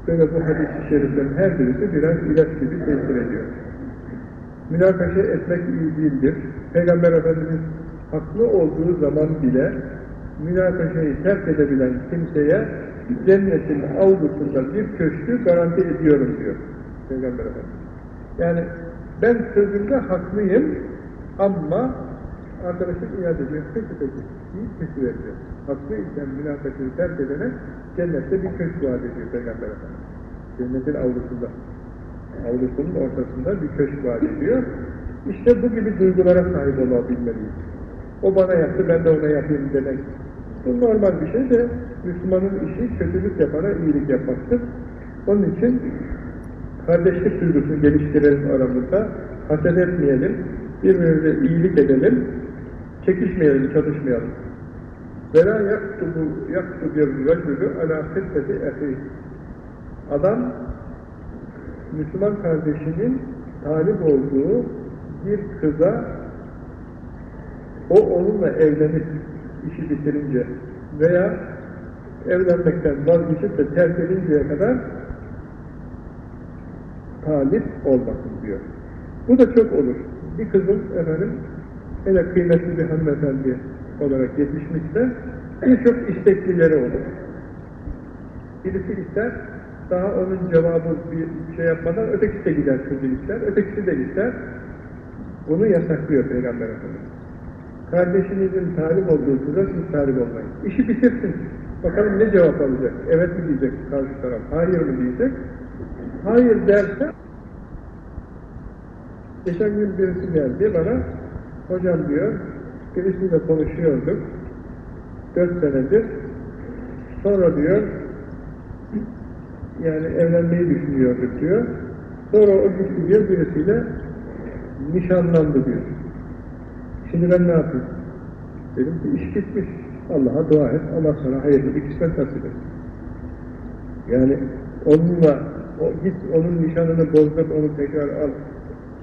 böyle bu hadis-i şeriflerin her birisi birer ilaç gibi tesir ediyor. Münakaşa etmek iyi değildir. Peygamber Efendimiz haklı olduğu zaman bile münakaşayı terk edebilen kimseye cennetin avlusunda bir köşkü garanti ediyorum diyor Peygamber Efendimiz. Yani ben sözümde haklıyım ama arkadaşım iade ediyor. Peki peki deyip kesiveriyor. Haklı iken münakaşayı terk edene cennette bir köşk vaat ediyor Peygamber Efendimiz. Cennetin avlusunda. Avlusunun ortasında bir köşk vaat ediyor. İşte bu gibi duygulara sahip olabilmeliyiz. O bana yaptı, ben de ona yapayım demek. Bu normal bir şey de Müslümanın işi kötülük yapana iyilik yapmaktır. Onun için kardeşlik duygusunu geliştirelim aramızda, haset etmeyelim, birbirimize iyilik edelim, çekişmeyelim, çalışmayalım. Vela yaktubu yaktubir racülü ala hisseti ehi. Adam, Müslüman kardeşinin talip olduğu bir kıza o onunla evlenir işi bitirince veya evlenmekten vazgeçip de terk edinceye kadar talip olmasın diyor. Bu da çok olur. Bir kızın efendim hele kıymetli bir hanımefendi olarak yetişmişse birçok isteklileri olur. Birisi ister, daha onun cevabı bir şey yapmadan ötekisi de gider kızı ister, ötekisi de ister. Bunu yasaklıyor Peygamber Efendimiz. Kardeşinizin talip olduğu kıza siz talip olmayın. İşi bitirsin. Bakalım ne cevap alacak? Evet mi diyecek karşı taraf, hayır mı diyecek? Hayır derse geçen gün birisi geldi bana hocam diyor birisiyle konuşuyorduk dört senedir sonra diyor yani evlenmeyi düşünüyorduk diyor sonra o gitti diyor birisiyle nişanlandı diyor şimdi ben ne yapayım dedim ki iş bitmiş Allah'a dua et Allah sana hayırlı bir kısmet nasip et yani onunla o, git onun nişanını bozdur onu tekrar al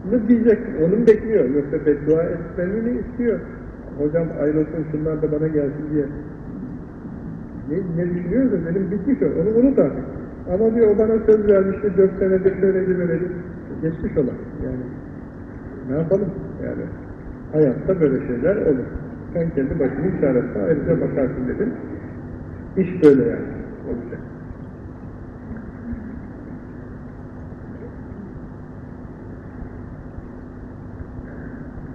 ne diyecek, onun bekliyor. Yoksa beddua etmeni istiyor. Hocam ayrılsın şunlar da bana gelsin diye. Ne, ne düşünüyor da benim bitmiş o, onu unut artık. Ama diyor o bana söz vermişti, dört senedir böyleydi böyleydi. Geçmiş olan yani. Ne yapalım yani. Hayatta böyle şeyler olur. Sen kendi başının çaresine ayrıca bakarsın dedim. İş böyle yani olacak.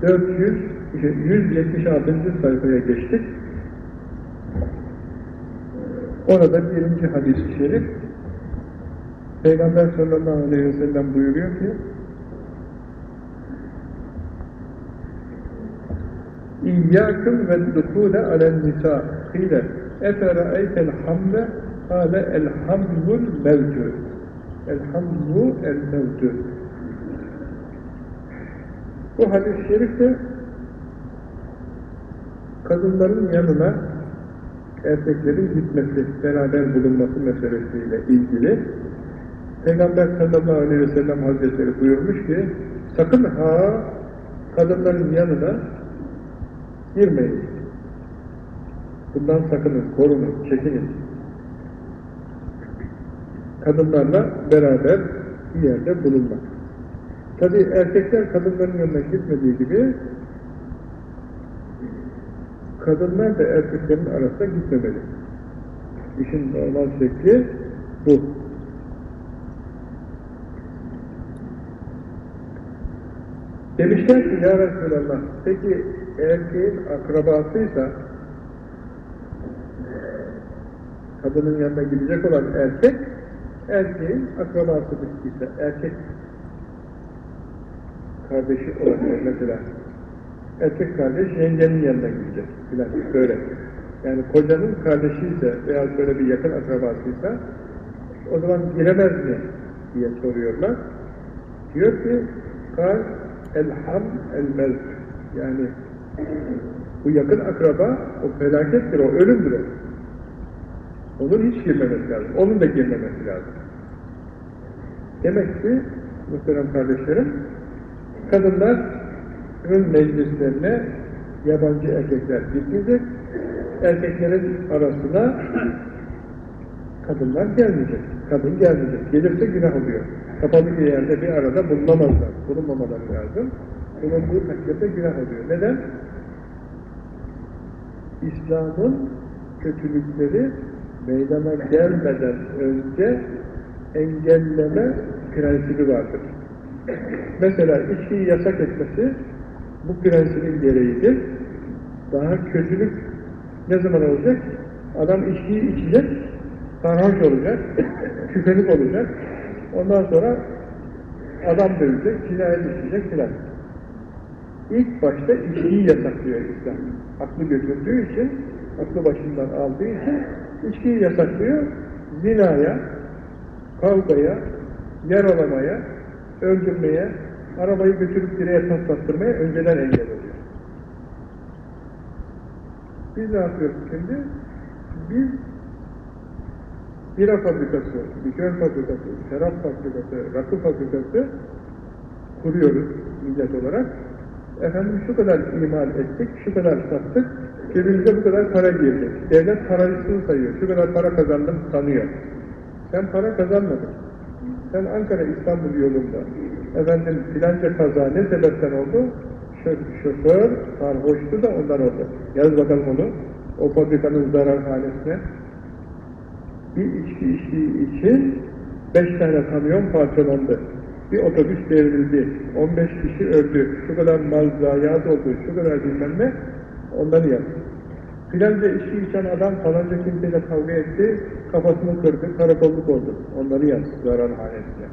400, 176. sayfaya geçtik. Orada birinci hadis-i şerif Peygamber sallallahu aleyhi ve sellem buyuruyor ki İyyâküm ve dukûle alen nisa. Kîle efera'eytel hamle? Kâle elhamdul mevcû. Elhamdu el mevcû. Bu hadis-i şerif de kadınların yanına erkeklerin gitmesi, beraber bulunması meselesiyle ilgili Peygamber sallallahu aleyhi ve sellem hazretleri buyurmuş ki sakın ha kadınların yanına girmeyin. Bundan sakının, korunun, çekinin. Kadınlarla beraber bir yerde bulunmak. Tabi erkekler kadınların yanına gitmediği gibi kadınlar da erkeklerin arasında gitmemeli. İşin normal şekli bu. Demişler ki ya Resulallah, peki erkeğin akrabasıysa, kadının yanına gidecek olan erkek, erkeğin akrabası bittiyse, erkek kardeşi olabilir mesela. Erkek kardeş yengenin yanına gidecek filan böyle. Yani kocanın kardeşiyse veya böyle bir yakın akrabasıysa o zaman giremez mi diye soruyorlar. Diyor ki kal elham elmez yani bu yakın akraba o felakettir, o ölümdür o. Onun hiç girmemesi lazım. Onun da girmemesi lazım. Demek ki muhterem kardeşlerim kadınların meclislerine yabancı erkekler gitmeyecek, erkeklerin arasına kadınlar gelmeyecek, kadın gelmeyecek. Gelirse günah oluyor. Kapalı bir yerde bir arada bulunamazlar, bulunmamaları lazım. Bulunduğu takdirde günah oluyor. Neden? İslam'ın kötülükleri meydana gelmeden önce engelleme prensibi vardır. Mesela içkiyi yasak etmesi bu prensibin gereğidir. Daha kötülük ne zaman olacak? Adam içkiyi içecek, sarhoş olacak, şüphelik olacak. Ondan sonra adam dövecek, cinayet işleyecek filan. İlk başta içkiyi yasaklıyor İslam. Aklı götürdüğü için, aklı başından aldığı için içkiyi yasaklıyor. Zinaya, kavgaya, yaralamaya, öldürmeye, arabayı götürüp direğe taslattırmaya önceden engel oluyor. Biz ne yapıyoruz şimdi? Biz bira fabrikası, likör fabrikası, şarap fabrikası, rakı fabrikası kuruyoruz millet olarak. Efendim şu kadar imal ettik, şu kadar sattık, cebimize bu kadar para girdi. Devlet parasını sayıyor, şu kadar para kazandım sanıyor. Sen para kazanmadın. Sen Ankara İstanbul yolunda efendim filanca kaza ne sebepten oldu? Şoför sarhoştu da ondan oldu. Yaz bakalım onu. O fabrikanın zararhanesine. Bir içki içtiği için beş tane kamyon parçalandı. Bir otobüs devrildi. 15 kişi öldü. Şu kadar mal zayiat oldu. Şu kadar bilmem ne. Ondan yaptı. Filanca içki içen adam falanca kimseyle kavga etti, kafasını kırdı, karakolluk oldu. Onları yaptı zararhanesine.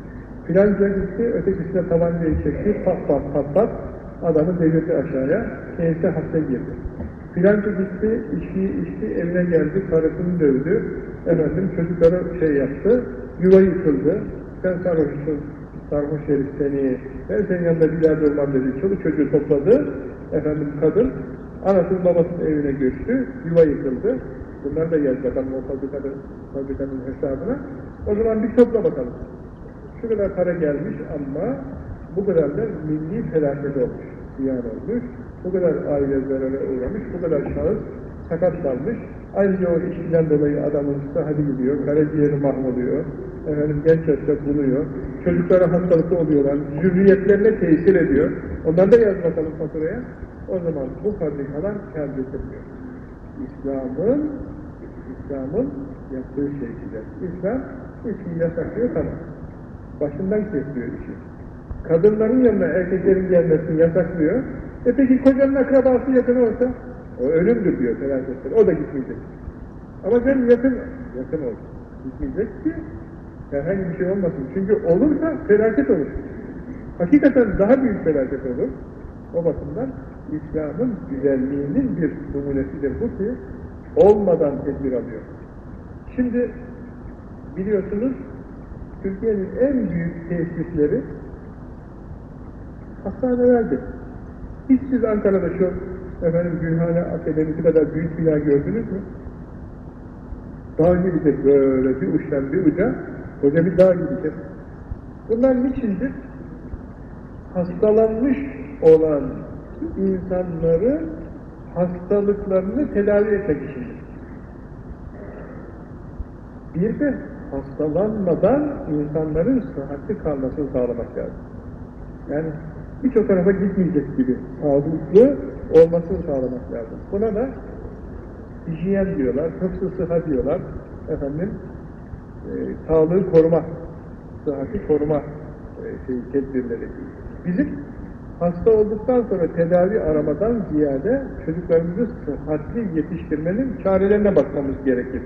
Filanca gitti, ötekisine tabancayı çekti, pat pat pat pat, adamı devirdi aşağıya, kendisi hapse girdi. Filanca gitti, içkiyi içti, evine geldi, karısını dövdü, efendim çocuklara şey yaptı, yuva yıkıldı, sen sarhoşsun, sarhoş herif seni, ben senin yanında bir yerde olmam dedi, çoluk çocuğu topladı, efendim kadın, Anasının babasının evine göçtü, yuva yıkıldı. Bunlar da yaz bakalım o fabrikanın, fabrikanın hesabına. O zaman bir topla bakalım. Şu kadar para gelmiş ama bu kadar da milli felaket olmuş, ziyan olmuş. Bu kadar aile zarara uğramış, bu kadar şahıs sakat kalmış. Ayrıca o işinden dolayı adamın hadi gidiyor, karaciğeri mahvoluyor, efendim genç yaşta buluyor, çocuklara hastalıklı oluyorlar, zürriyetlerine tesir ediyor. Ondan da yaz bakalım faturaya. O zaman bu fabrikalar kâr getirmiyor. İslam'ın İslam'ın yaptığı güzel. İslam içkiyi yasaklıyor tamam. Başından kesiyor işi. Kadınların yanına erkeklerin gelmesini yasaklıyor. E peki kocanın akrabası yakın olsa o ölümdür diyor felaketler. O da gitmeyecek. Ama sen yakın, yakın ol. Gitmeyecek ki herhangi bir şey olmasın. Çünkü olursa felaket olur. Hakikaten daha büyük felaket olur. O bakımdan İslam'ın güzelliğinin bir numunesidir bu ki olmadan tedbir alıyor. Şimdi biliyorsunuz Türkiye'nin en büyük tesisleri hastanelerdir. Hiç siz Ankara'da şu efendim Gülhane Akademisi kadar büyük bina gördünüz mü? Dağ gidecek böyle bir uçtan bir uca, koca bir dağ gidecek. Bunlar niçindir? Hastalanmış olan insanları hastalıklarını tedavi etmek içindir. Bir de hastalanmadan insanların sıhhatli kalmasını sağlamak lazım. Yani birçok tarafa gitmeyecek gibi sağlıklı olmasını sağlamak lazım. Buna da hijyen diyorlar, hıfzı sıhha diyorlar, efendim, e, sağlığı koruma, sıhhati koruma e, şey, tedbirleri. Bizim hasta olduktan sonra tedavi aramadan ziyade çocuklarımızı sıhhatli yetiştirmenin çarelerine bakmamız gerekir.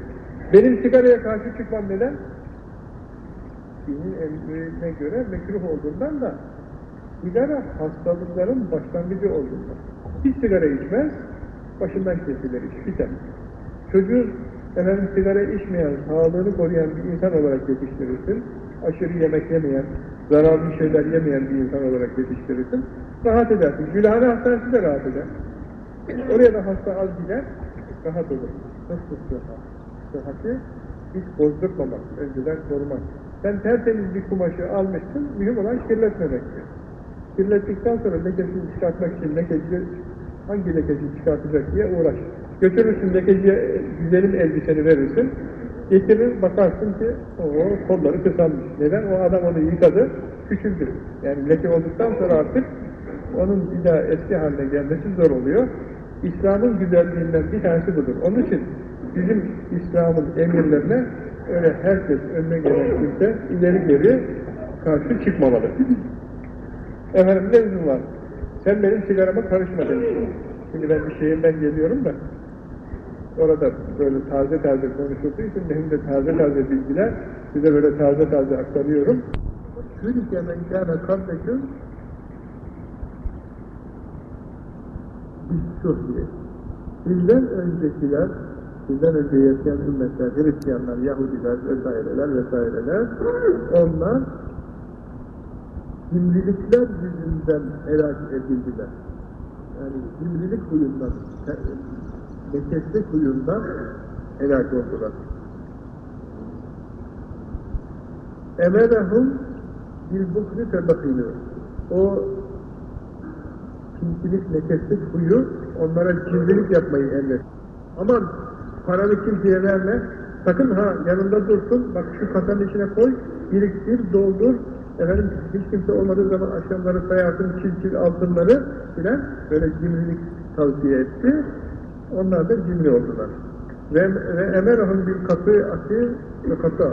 Benim sigaraya karşı çıkmam neden? Dinin emrine göre mekruh olduğundan da sigara hastalıkların başlangıcı olduğundan. Hiç sigara içmez, başından kesilir iş, biter. Çocuğu efendim sigara içmeyen, sağlığını koruyan bir insan olarak yetiştirirsin. Aşırı yemek yemeyen, zararlı şeyler yemeyen bir insan olarak yetiştirirsin. Rahat edersin. Gülhane hastanesi de rahat eder. Oraya da hasta az gider, rahat olur. Nasıl sıhhat? Sıhhati hiç bozdurmamak, önceden korumak. Sen tertemiz bir kumaşı almışsın, mühim olan kirletmemektir. Kirlettikten sonra lekesini çıkartmak için lekeci, hangi lekeci çıkartacak diye uğraş. Götürürsün lekeciye güzelim elbiseni verirsin, getirir bakarsın ki o kolları kısalmış. Neden? O adam onu yıkadı, küçüldü. Yani leke olduktan sonra artık onun bir daha eski haline gelmesi zor oluyor. İslam'ın güzelliğinden bir tanesi budur. Onun için bizim İslam'ın emirlerine öyle herkes önüne gelen kimse ileri geri karşı çıkmamalı. Efendim ne var? Sen benim sigarama karışma demiş. Şimdi ben bir şehirden geliyorum da orada böyle taze taze konuşulduğu için benim de taze taze bilgiler size böyle taze taze aktarıyorum. Çünkü men kâne kardeşim Bissuhri. Sizden öncekiler, sizden önce yaşayan ümmetler, Hristiyanlar, Yahudiler vesaireler vesaireler, onlar cimrilikler yüzünden helak edildiler. Yani cimrilik huyundan, nekeslik huyundan helak oldular. Emelehum bil bukri febakilü. O pintilik, nekeslik huyu onlara cimrilik yapmayı emret. Aman paranı kimseye verme, sakın ha yanında dursun, bak şu kasanın içine koy, biriktir, doldur, efendim hiç kimse olmadığı zaman akşamları sayarsın çil çil altınları filan böyle cimrilik tavsiye etti. Onlar da cimri oldular. Ve, ve emerahın bir katı atı ve katı.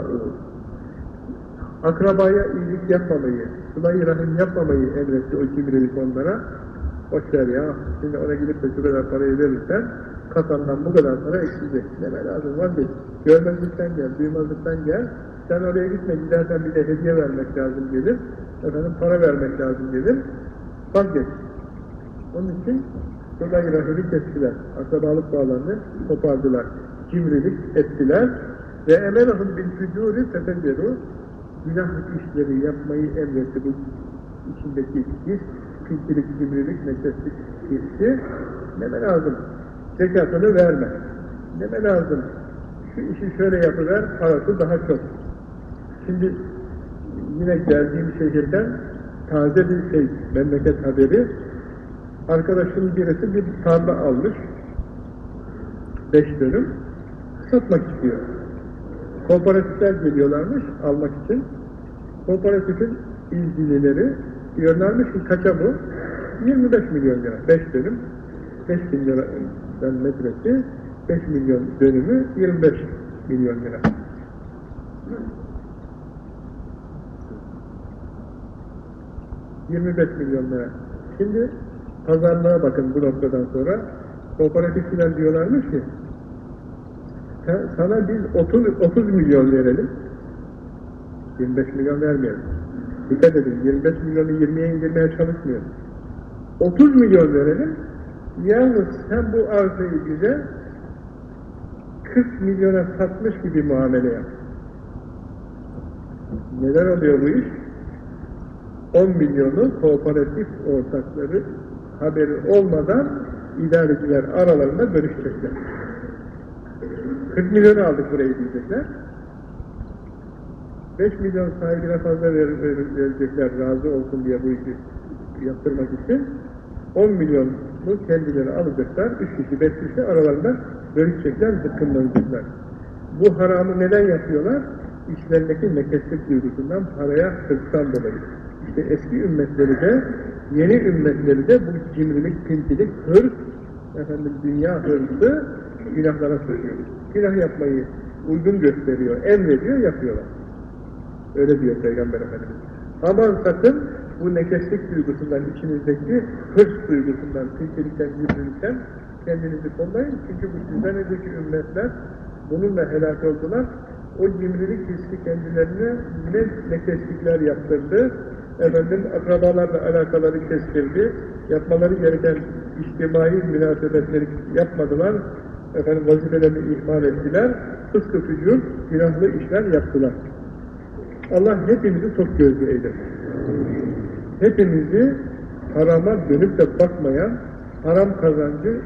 Akrabaya iyilik yapmamayı, sıla-i rahim yapmamayı emretti o cimrilik onlara. Boşver ya, şimdi ona gidip de şu kadar parayı verirsen, kasandan bu kadar para eksilecek. Deme lazım, vazgeç. Görmezlikten gel, duymazlıktan gel. Sen oraya gitme, gidersen bir de hediye vermek lazım gelir. Efendim para vermek lazım gelir. Vazgeç. Onun için sıla-i rahimi kestiler. Akrabalık bağlarını kopardılar. Cimrilik ettiler. Ve emelahum bil fücûri fefeceru günah işleri yapmayı emretti bu içindeki his, pintilik, cimrilik, neseslik hissi. Neme lazım? Zekatını verme. Neme lazım? Şu işi şöyle yapıver, parası daha çok. Şimdi yine geldiğim şehirden taze bir şey, memleket haberi. Arkadaşımın birisi bir tarla almış, beş dönüm, satmak istiyor. Kooperatifler geliyorlarmış almak için. Kooperatifin ilgilileri diyorlarmış ki kaça bu? 25 milyon lira. 5 dönüm. 5 bin liradan metresi 5 milyon dönümü 25 milyon lira. ...25 milyon lira. Şimdi pazarlığa bakın bu noktadan sonra. Kooperatifçiler diyorlarmış ki sana biz 30, 30 milyon verelim. 25 milyon vermeyelim. Dikkat edin, 25 milyonu 20'ye indirmeye çalışmıyoruz. 30 milyon verelim. Yalnız sen bu arzayı bize 40 milyona satmış gibi muamele yap. Neden oluyor bu iş? 10 milyonu kooperatif ortakları haberi olmadan idareciler aralarında bölüşecekler. 40 milyonu aldık burayı diyecekler. 5 milyon sahibine fazla ver, ver, verecekler razı olsun diye bu işi yaptırmak için. 10 milyonu kendileri alacaklar, 3 kişi, 5 kişi aralarında bölüşecekler, zıkkınlanacaklar. Bu haramı neden yapıyorlar? İşlerindeki nekeslik duygusundan, paraya hırstan dolayı. İşte eski ümmetleri de, yeni ümmetleri de bu cimrilik, pintilik, hırs, efendim dünya hırsı günahlara sokuyor. Günah yapmayı uygun gösteriyor, emrediyor, yapıyorlar. Öyle diyor Peygamber Efendimiz. Aman sakın bu nekeslik duygusundan, içinizdeki hırs duygusundan, tilkilikten, cimrilikten kendinizi kollayın. Çünkü bu sizden önceki ümmetler bununla helak oldular. O cimrilik hissi kendilerine ne nekeslikler yaptırdı, efendim akrabalarla alakaları kestirdi, yapmaları gereken içtimai münasebetleri yapmadılar, efendim vazifelerini ihmal ettiler, fıskı fücur, günahlı işler yaptılar. Allah hepimizi çok gözlü eylesin. Hepimizi harama dönüp de bakmayan, haram kazancı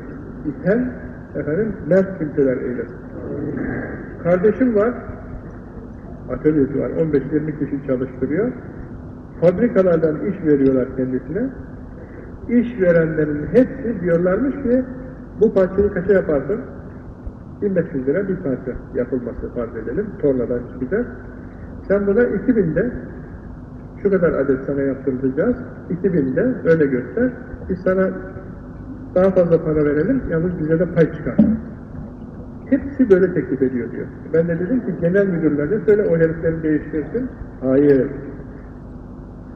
iten, efendim, mert kimseler eylesin. Kardeşim var, atölyesi var, 15-20 kişi çalıştırıyor. Fabrikalardan iş veriyorlar kendisine. İş verenlerin hepsi diyorlarmış ki, bu parçayı kaça yaparsın? 1500 lira bir parça yapılması farz edelim, tornadan çıkacak. Sen buna 2000'de şu kadar adet sana yaptıracağız, 2000'de öyle göster, biz sana daha fazla para verelim, yalnız bize de pay çıkar. Hepsi böyle teklif ediyor diyor. Ben de dedim ki genel müdürlerine söyle o herifleri değiştirsin. Hayır.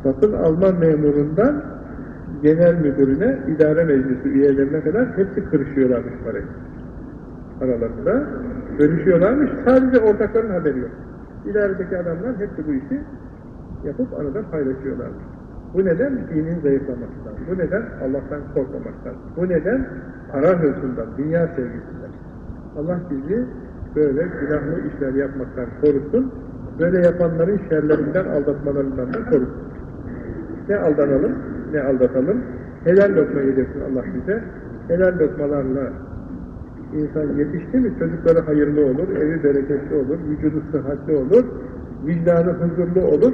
Satın alma memurundan genel müdürüne, idare meclisi üyelerine kadar hepsi kırışıyorlarmış parayı. Aralarında bölüşüyorlarmış. Sadece ortakların haberi yok. İdaredeki adamlar hepsi bu işi yapıp arada paylaşıyorlarmış. Bu neden? Dinin zayıflamasından. Bu neden? Allah'tan korkmamaktan. Bu neden? Para hırsından, dünya sevgisinden. Allah bizi böyle günahlı işler yapmaktan korusun. Böyle yapanların şerlerinden, aldatmalarından da korusun. Ne aldanalım, ne aldatalım. Helal lokma yedirsin Allah bize. Helal lokmalarla insan yetişti mi çocukları hayırlı olur, evi bereketli olur, vücudu sıhhatli olur, vicdanı huzurlu olur.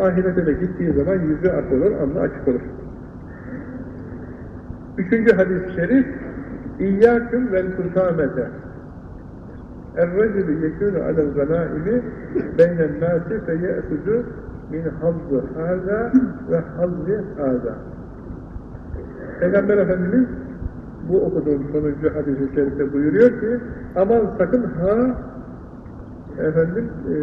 Ahirete de gittiği zaman yüzü ak olur, alnı açık olur. Üçüncü hadis-i şerif İyyâküm vel kusamete Er-recülü yekûnü alel zanâimi beynen nâsi feye'kudu min hazzı hâzâ ve hazzı hâzâ Peygamber Efendimiz bu okuduğum sonuncu hadis-i şerifte buyuruyor ki aman sakın ha efendim e,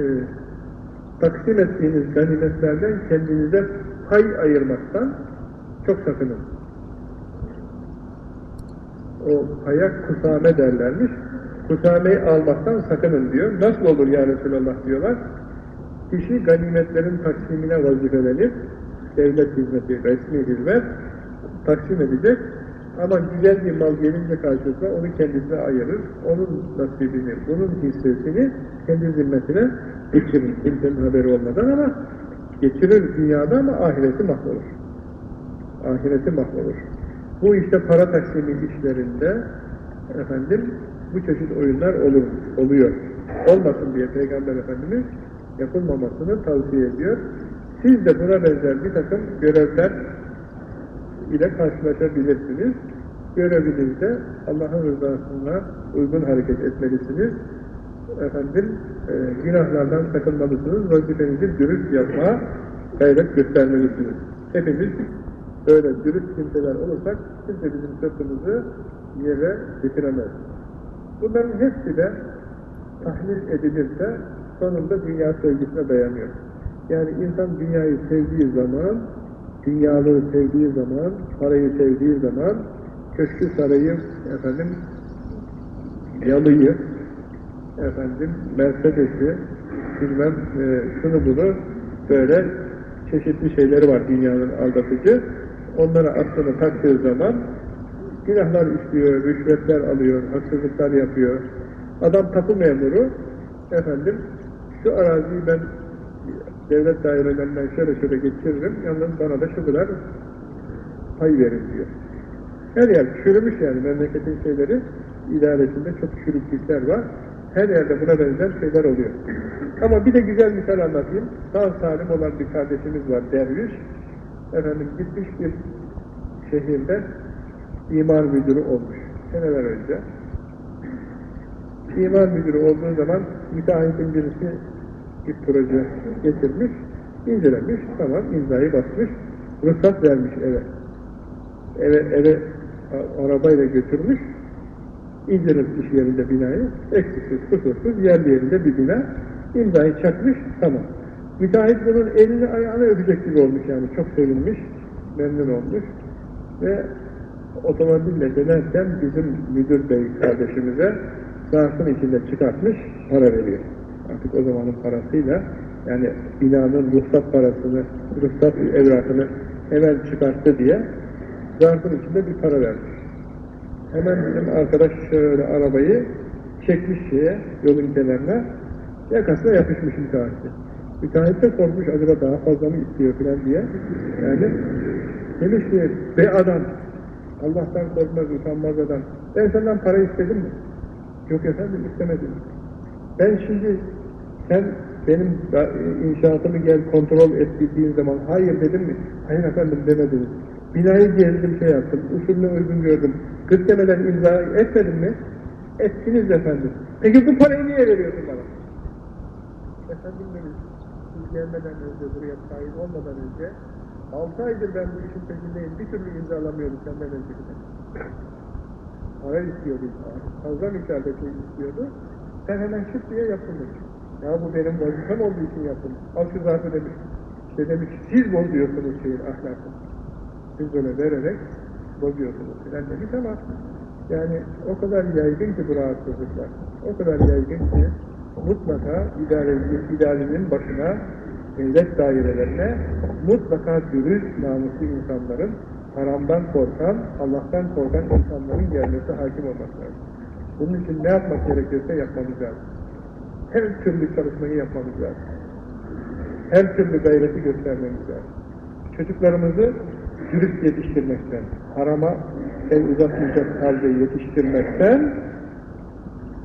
taksim ettiğiniz ganimetlerden kendinize pay ayırmaktan çok sakının. O paya kusame derlermiş. Kusameyi almaktan sakının diyor. Nasıl olur ya Resulallah diyorlar. Kişi ganimetlerin taksimine vazifelenir. Devlet hizmeti, resmi hizmet taksim edecek. Ama güzel bir mal gelince karşısına onu kendisine ayırır. Onun nasibini, bunun hissesini kendi zimmetine geçirir. Kimsenin haberi olmadan ama geçirir dünyada ama ahireti mahvolur. Ahireti mahvolur. Bu işte para taksimi işlerinde efendim bu çeşit oyunlar olur, oluyor. Olmasın diye Peygamber Efendimiz yapılmamasını tavsiye ediyor. Siz de buna benzer bir takım görevler ile karşılaşabilirsiniz. Görevinizde Allah'ın rızasına uygun hareket etmelisiniz. Efendim, e, günahlardan sakınmalısınız. Vazifenizi dürüst yapmaya gayret göstermelisiniz. Hepimiz böyle dürüst kimseler olursak kimse bizim sırtımızı yere getiremez. Bunların hepsi de tahlil edilirse sonunda dünya sevgisine dayanıyor. Yani insan dünyayı sevdiği zaman dünyalığı sevdiği zaman, parayı sevdiği zaman, köşkü sarayı, efendim, yalıyı, efendim, Mercedes'i, bilmem, e, şunu bunu, böyle çeşitli şeyleri var dünyanın aldatıcı. Onlara aslını taktığı zaman, günahlar işliyor, rüşvetler alıyor, haksızlıklar yapıyor. Adam tapu memuru, efendim, şu araziyi ben devlet dairelerinden şöyle şöyle geçiririm, yalnız bana da şu kadar pay verin diyor. Her yer çürümüş yani memleketin şeyleri, idaresinde çok çürüklükler var. Her yerde buna benzer şeyler oluyor. Ama bir de güzel misal anlatayım. Sağ salim olan bir kardeşimiz var, derviş. Efendim gitmiş bir şehirde imar müdürü olmuş. Seneler önce. İmar müdürü olduğu zaman müteahhitin birisi proje getirmiş, incelemiş, tamam imzayı basmış, ruhsat vermiş eve. Eve, eve arabayla götürmüş, inceletmiş yerinde binayı, eksiksiz, kusursuz, yerli yerinde bir bina, imzayı çakmış, tamam. Müteahhit bunun elini ayağını öpecek gibi olmuş yani. Çok sevinmiş, memnun olmuş. Ve otomobille dönerken bizim müdür bey kardeşimize zarfın içinde çıkartmış, para veriyor. Artık o zamanın parasıyla yani binanın ruhsat parasını, ruhsat evrakını hemen çıkarttı diye zarfın içinde bir para vermiş. Hemen bizim arkadaş şöyle arabayı çekmiş şeye, yolun kenarına, yakasına yapışmış müteahhit. Müteahhit de korkmuş, acaba daha fazla mı istiyor falan diye. Yani demiş ki, be adam, Allah'tan korkmaz, utanmaz adam. Ben senden para istedim mi? Yok efendim istemedim. Ben şimdi sen benim inşaatımı gel kontrol et dediğin zaman hayır dedim mi? Hayır efendim demedim. Binayı gezdim şey yaptım, usulüne uygun gördüm. Kırk demeden imza etmedin mi? Ettiniz efendim. Peki bu parayı niye veriyorsun bana? Efendim demiş, siz gelmeden önce, buraya sahip olmadan önce altı aydır ben bu işin peşindeyim, bir türlü imzalamıyorum senden önce Para istiyordu, fazla miktarda şey istiyordu. Sen hemen şık diye yaptın demiş. Ya bu benim vazifem olduğu için yaptım. Al şu zarfı demiş. İşte demiş, siz bozuyorsunuz şeyin ahlakını. Siz böyle vererek bozuyorsunuz filan demiş ama yani o kadar yaygın ki bu rahatsızlıklar. O kadar yaygın ki mutlaka idare, idarenin başına, devlet dairelerine mutlaka dürüst, namuslu insanların, haramdan korkan, Allah'tan korkan insanların gelmesi hakim olmak lazım. Bunun için ne yapmak gerekiyorsa yapmamız lazım. Her türlü çalışmayı yapmamız lazım. Her türlü gayreti göstermemiz lazım. Çocuklarımızı dürüst yetiştirmekten, harama el uzatmayacak halde yetiştirmekten,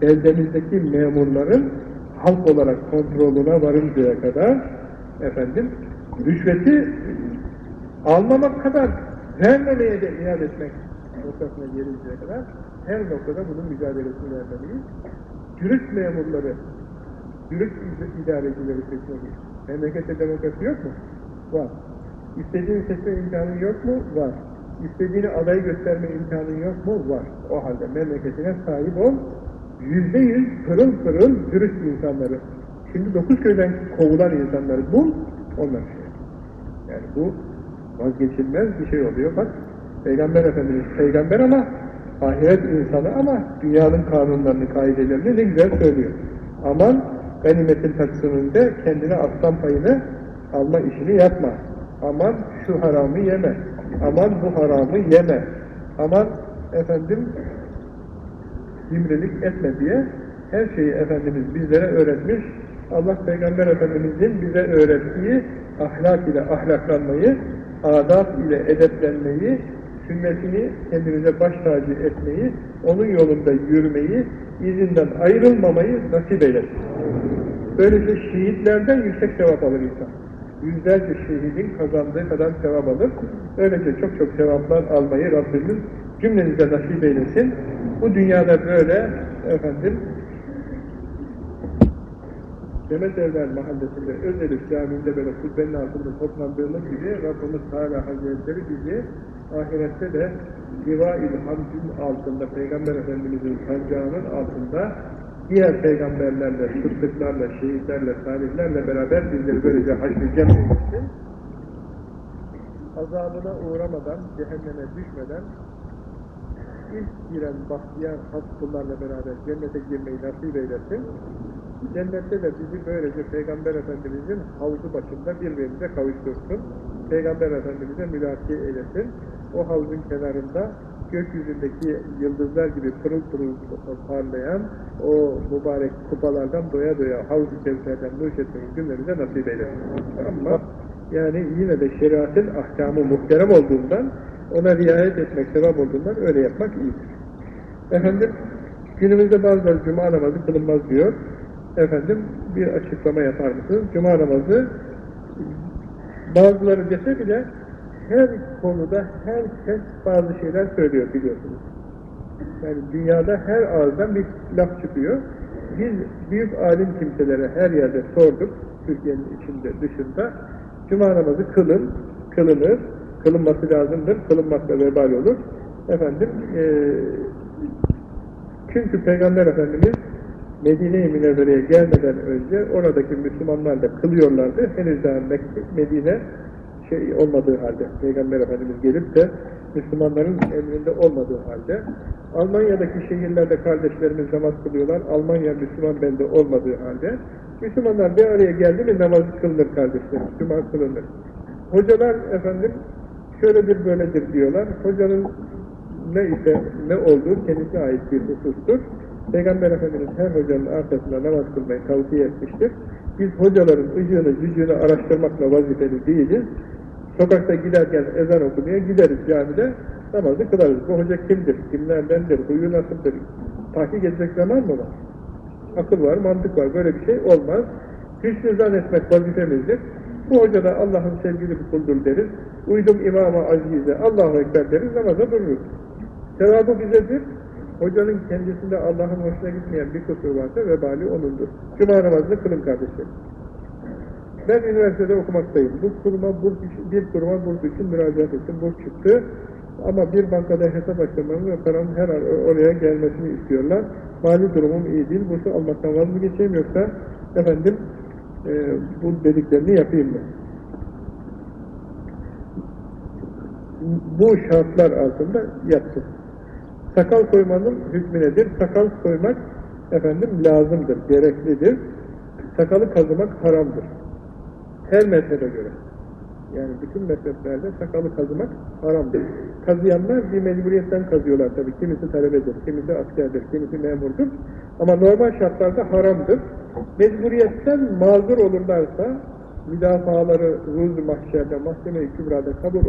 eldemizdeki memurların halk olarak kontrolüne varıncaya kadar efendim, rüşveti almamak kadar vermemeye de inat etmek noktasına gelinceye kadar her noktada bunun mücadelesini vermeliyiz. Dürüst memurları, dürüst idarecileri seçmeliyiz. Memlekette demokrasi yok mu? Var. İstediğini seçme imkanın yok mu? Var. İstediğini aday gösterme imkanın yok mu? Var. O halde memleketine sahip ol, yüzde yüz pırıl pırıl dürüst insanları. Şimdi dokuz köyden kovulan insanları bul, onlar şey. Yani bu vazgeçilmez bir şey oluyor. Bak, Peygamber Efendimiz peygamber ama ahiret insanı ama dünyanın kanunlarını, kaidelerini ne güzel söylüyor. Aman ganimetin taksiminde kendine aslan payını alma işini yapma. Aman şu haramı yeme. Aman bu haramı yeme. Aman efendim cimrilik etme diye her şeyi Efendimiz bizlere öğretmiş. Allah Peygamber Efendimizin bize öğrettiği ahlak ile ahlaklanmayı, adab ile edeplenmeyi, sünnetini kendimize baş tacı etmeyi, onun yolunda yürümeyi, izinden ayrılmamayı nasip eylesin. Böylece şehitlerden yüksek sevap alır insan. Yüzlerce şehidin kazandığı kadar sevap alır. Böylece çok çok sevaplar almayı Rabbimiz cümlenize nasip eylesin. Bu dünyada böyle efendim Demet Evler mahallesinde Özellik Camii'nde böyle kubbenin altında toplandığımız gibi Rabbimiz Teala Hazretleri bizi ahirette de Liva-il Hamd'in altında Peygamber Efendimiz'in sancağının altında diğer peygamberlerle, sıddıklarla, şehitlerle, salihlerle beraber bizleri böylece haşr-ı cem eylesin. Azabına uğramadan, cehenneme düşmeden ilk giren bahtiyar has kullarla beraber cennete girmeyi nasip eylesin. Cennette de bizi böylece Peygamber Efendimiz'in havuzu başında birbirimize kavuştursun. Peygamber Efendimiz'e mülaki eylesin. O havuzun kenarında gökyüzündeki yıldızlar gibi pırıl pırıl parlayan o mübarek kupalardan doya doya havuz-u kevserden nuş etmeyi cümlemize nasip eylesin. Ama yani yine de şeriatın ahkamı muhterem olduğundan ona riayet etmek sevap olduğundan öyle yapmak iyidir. Efendim günümüzde bazıları cuma namazı kılınmaz diyor. Efendim bir açıklama yapar mısınız? Cuma namazı bazıları dese bile her konuda herkes bazı şeyler söylüyor biliyorsunuz. Yani dünyada her ağızdan bir laf çıkıyor. Biz büyük alim kimselere her yerde sorduk, Türkiye'nin içinde, dışında. Cuma namazı kılın, kılınır, kılınması lazımdır, kılınmakla vebal olur. Efendim, e, çünkü Peygamber Efendimiz Medine-i Münevvere'ye gelmeden önce oradaki Müslümanlar da kılıyorlardı. Henüz daha Medine şey olmadığı halde, Peygamber Efendimiz gelip de Müslümanların emrinde olmadığı halde, Almanya'daki şehirlerde kardeşlerimiz namaz kılıyorlar, Almanya Müslüman bende olmadığı halde, Müslümanlar bir araya geldi mi namaz kılınır kardeşlerim, Cuma kılınır. Hocalar efendim şöyledir böyledir diyorlar, hocanın ne ise ne olduğu kendisine ait bir husustur. Peygamber Efendimiz her hocanın arkasında namaz kılmayı tavsiye etmiştir. Biz hocaların ıcığını, cücüğünü araştırmakla vazifeli değiliz. Sokakta giderken ezan okumaya gideriz camide, namazı kılarız. Bu hoca kimdir, kimlerdendir, huyu nasıldır, tahkik edecek zaman mı var? Akıl var, mantık var, böyle bir şey olmaz. Hüsnü zannetmek vazifemizdir. Bu hoca da Allah'ın sevgili bir kuldur deriz. Uydum İmam-ı Aziz'e, Allahu Ekber deriz, namaza dururuz. Sevabı bizedir. Hocanın kendisinde Allah'ın hoşuna gitmeyen bir kusur varsa vebali onundur. Cuma namazını kılın kardeşlerim. Ben üniversitede okumaktayım. Bu kuruma burs için, bir kuruma burs için müracaat ettim. Burs çıktı. Ama bir bankada hesap açtırmamı ve paramın her an oraya gelmesini istiyorlar. Mali durumum iyi değil. Bursu almaktan vaz mı geçeyim yoksa efendim e, bu dediklerini yapayım mı? Bu şartlar altında yapsın. Sakal koymanın hükmü nedir? Sakal koymak efendim lazımdır, gereklidir. Sakalı kazımak haramdır. Her mezhebe göre. Yani bütün mezheplerde sakalı kazımak haramdır. Kazıyanlar bir mecburiyetten kazıyorlar tabii. Kimisi talebedir, kimisi askerdir, kimisi memurdur. Ama normal şartlarda haramdır. Mecburiyetten mazur olurlarsa müdafaları ruz mahşerde, mahkeme-i kübrada kabul